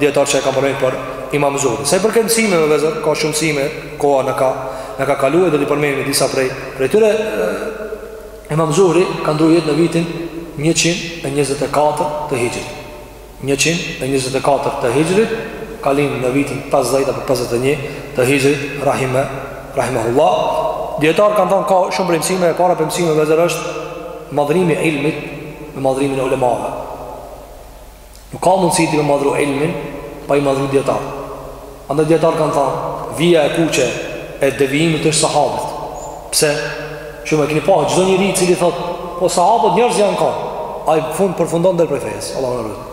dijetarët që e kanë përmend për Imam Zuhri. Sa i përket mësimeve vëllezër, ka shumë mësime, koha na ka na ka kaluar do t'i përmendim disa prej prej tyre. Imam Zuhri ka ndërru jetë në vitin 124 të Hixhrit. 124 të Hixhrit ka lind në vitin 50 apo 51 të Hixhrit Rahime Rahimahullah. Dijetarët kanë thënë ka shumë prej mësimeve, e para prej mësimeve vëllezër është madhrimi i ilmit me madhrimin e ulemave. Nuk ka mundësi ti me madhru ilmin pa i madhru dijetarët. Andaj dijetarët kanë thanë, vija e kuqe e devijimit është sahabët. Pse? Shumë e keni pa, çdo njëri i cili thotë, po sahabët njerëz janë kanë. Ai n'fund përfundon del prej fesë. Allahu na ruajtë.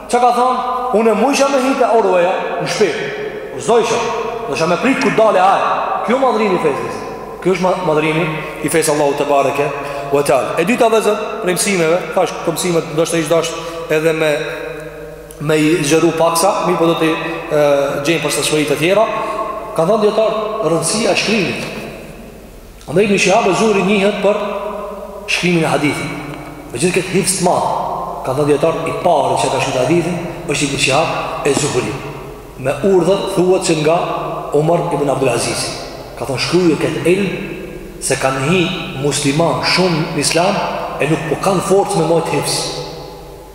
Çka ka thonë, unë mujsha me hi te Urveja në shpi. Nëse dojsha, deshta me pritë kur del ai. Kjo madhërimi i fesë, kjo është madhërimi i fesë së Allahut tebareke ve teala. E dyta vëllezër, prej mësimeve, thashë këto mësimet, do të ishte dashtë edhe me, me i zgjeru paksa, mirëpo do të gjejmë për së shmërit e tjera, kanë thonë dijetarët, rëndësia e shkrimit. Andaj Ibn Shihab ez-Zuhri njihet për shkrimin e hadithit. Me gjithë këtë hifz të madh, kanë thanë dijetarët i pari që ka shkru hadithin, është Ibn Shihab ez-Zuhri. Me urdhër thuhet se nga Umer Ibn Abdul Aziz. Ka thonë shkruje këtë ilm se kanë hi muslimanë shumë në islam e nuk po kanë forcë me majtë hifz.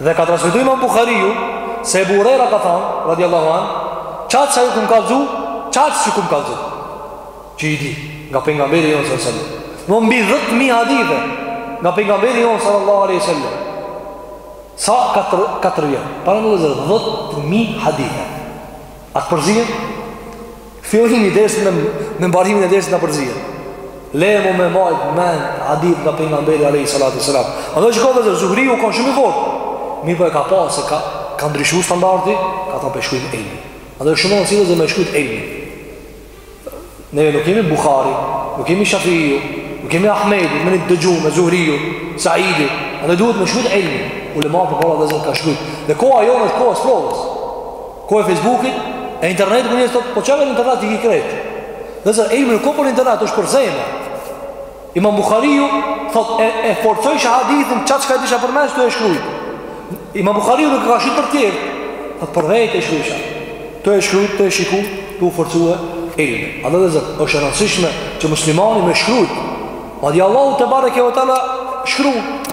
Dhe ka transmetu Imam Buhariu se Ebu Hurejra ka thënë, radiallahu anhu, qaq sa ju kum kallzu, qaq s'i kum kallzu. Që i di nga pejgamberi jonë sallallahu alaihi wasallam. Në mbi 10000 hadithe nga pejgamberi jonë sallallahu alaihi wasallam. Sa katër katër vjet. Paramendo vëllezër 10000 hadithe. A të përzihen Fillimi i dersit me, me mbarimin e dersit na përzihet. Le mo me majtë men hadith nga pejgamberi alejhi salatu selam. Andaj që ka edhe Zuhriu u kanë shumë i fortë. Mirëpo e ka pa se ka, ka ndryshu standardi, ka thanë për shkrujt ilmin. Andaj shumë në cilë vëllezër me shkrujt ilmin. Neve nuk jemi Bukhari, nuk jemi Shafiju, nuk jemi Ahmedi, me një të dëgjume, Zuhriju, Saidi. Andaj duhet me shkrujt ilmin. Ulema përpara vëllezër kanë shkrujt. Dhe koha jonë është koha e sprovës. Koha e Facebookit, e internetit, kur njerëzit po qëve në internet i ki krejt. Vëllezër ilmi nuk o për internet është për zemër. Imam Bukhariu thotë, e, e forcojsha hadithin qatë çka e disha përmes tu e shkrujt. Imam Bukhariu nuk ka shkrujt për tjerë. Thotë, për veti e shkrujsha. Tu e shkrujt, tu e shiku, tu u forcu ilmi. Andaj vëllezër, është e rëndësishme që muslimani me shkrujt. Madje Allahu tebareke ve teala shkrujt.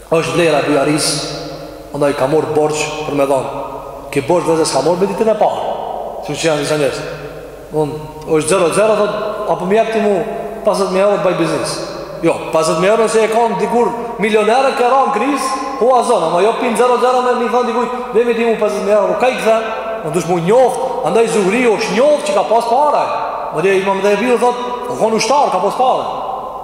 Është vlera e bujarisë, andaj ka marrë borxh për me dhënë. Po borxh vëllezër s'ka marrë me ditën e parë. Siç që janë disa njerëz. Vjen, është zero zero thot, a po më jep ti mu 50000 euro të bëj biznes. Jo, 50000 euro se u konë dikur milioner që ka rënë n'krizë, po huazon, ama jo prej zero zero me i thon dikujt, jepmi ti mu 50000 euro, kah i kthen. Unë dush mu njoft, andaj Zuhriu është njoft që ka pas para. Madje imam Dhehebiu thot, u konë ushtar, ka pas para.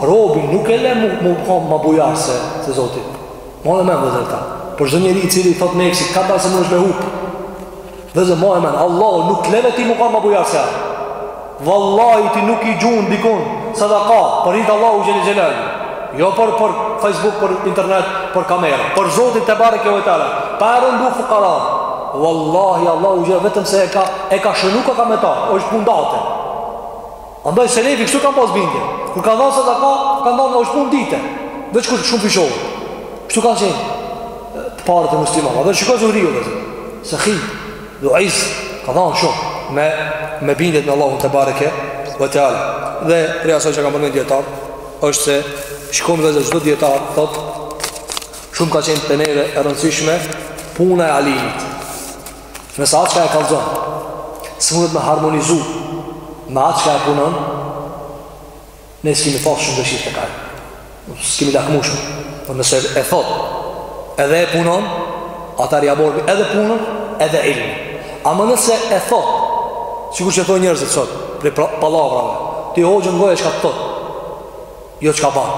Robin nuk e le mu mu kon ma bujar se Zoti. Maje men këta. Për çdo njeri i cili thot me eksi, ka ta se muj me hup. Vëllezër maje men, Allahu nuk t'le ti mu kon ma bujar se. Vallahi ti nuk i gjun dikujt sadaka, për hir të Allahut xhele xhelaluhu. Jo për, për Facebook, për internet, për kamerë. Për Zotin tebareke ve teala. Pa e rëndu fukaran. Vallahi Allahu xhele, vetëm se e ka, e ka shënu ka ka me ta, është mundate. Andaj selefi kështu kanë pas bindje. Kur kanë dhënë sadaka, kanë dhënë është punë dite. Veç kur shumëfishohet. Kështu kanë qenë të parët e muslimanëve. Dhe shikoj Zuhriu vetë. Sehi, dhe ai ka dhënë shumë me me bindje në Allahun tebareke ve teala. Dhe prej asaj çka përmendin dijetarët, është se shikoni vëllezër çdo dijetar thot shumë ka qenë te neve e rëndësishme puna e alimit. Nëse atë çka e kallxon, s'mundet me harmonizu me atë çka e punon, ne s'kemi pasë shumë dëshirë tek ai. S'kemi lakmu shumë. Po nëse e thotë, edhe e punon, atëherë ja morëm edhe punën, edhe ilmin. Ama nëse e thotë, sikur që e thonë njerëzit sot, prej pa, pallavrave, ti hoxhën ngoje çka të thotë, jo çka ban.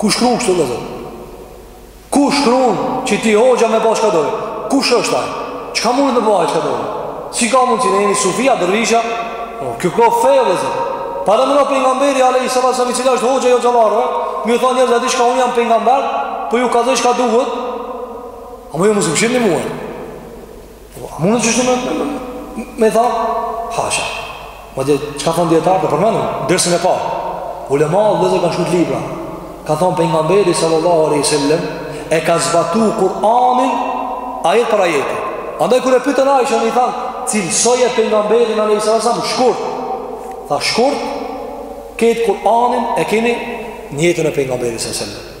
Ku shkrun kështu vëllezër? Ku shkruan që ti hoxha me ba çka don? Kush është ai? Që mundet me ba çka don? Si ka mundësi ne jemi sufia dervisha? Po, kjo ka fe vëllezër. Paramendo pejgamberi alejhi selam i cili është hoxha i hoxhallarëve, me u thonë njerëzve a di çka unë jam pejgamber, po ju kallxoj çka duhet, ama ju jo, mos më kqyrni mua. Mundet kështu me tha, hasha. Madje, çka kanë thonë dijetarët e përmenda, dersin e parë. Ulema, vëllezër kanë shkrujt libra. Kanë thonë pejgamberi, sallallahu aleyhi sallam, e ka zbatu Kur'anin, ajet për ajeti. Andaj kur e pytën Aishen, i thanë, cilësoje pejgamberin, aleyhi sallam, shkurt. Tha shkurt, këtë Kur'anin e keni në jetën e pejgamberit, sallallahu aleyhi sallam.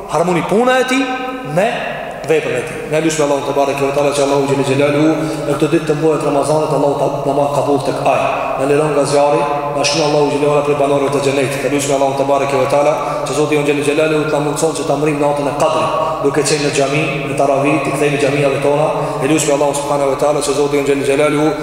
Harmoni puna e tij me veprën e tij. Ne lutemi Allahun tebareke ve teala që Allahu xhele xhelaluhu në këto ditë të mbetura të Ramazanit Allahu të na bëjë makbul tek ai. Na liron nga zjarri, na shkrun Allahu xhele xhelaluhu prej banorëve të xhenetit. Ne lutemi Allahun tebareke ve teala që Zoti jonë xhele xhelaluhu të na mundson që ta mrrimë natën e Kadrit, duke qenë në xhami, në teravi, t'u kthehemi xhamive tona. Ne lutemi Allahun subhanahu ve teala që Zoti jonë xhele xhelaluhu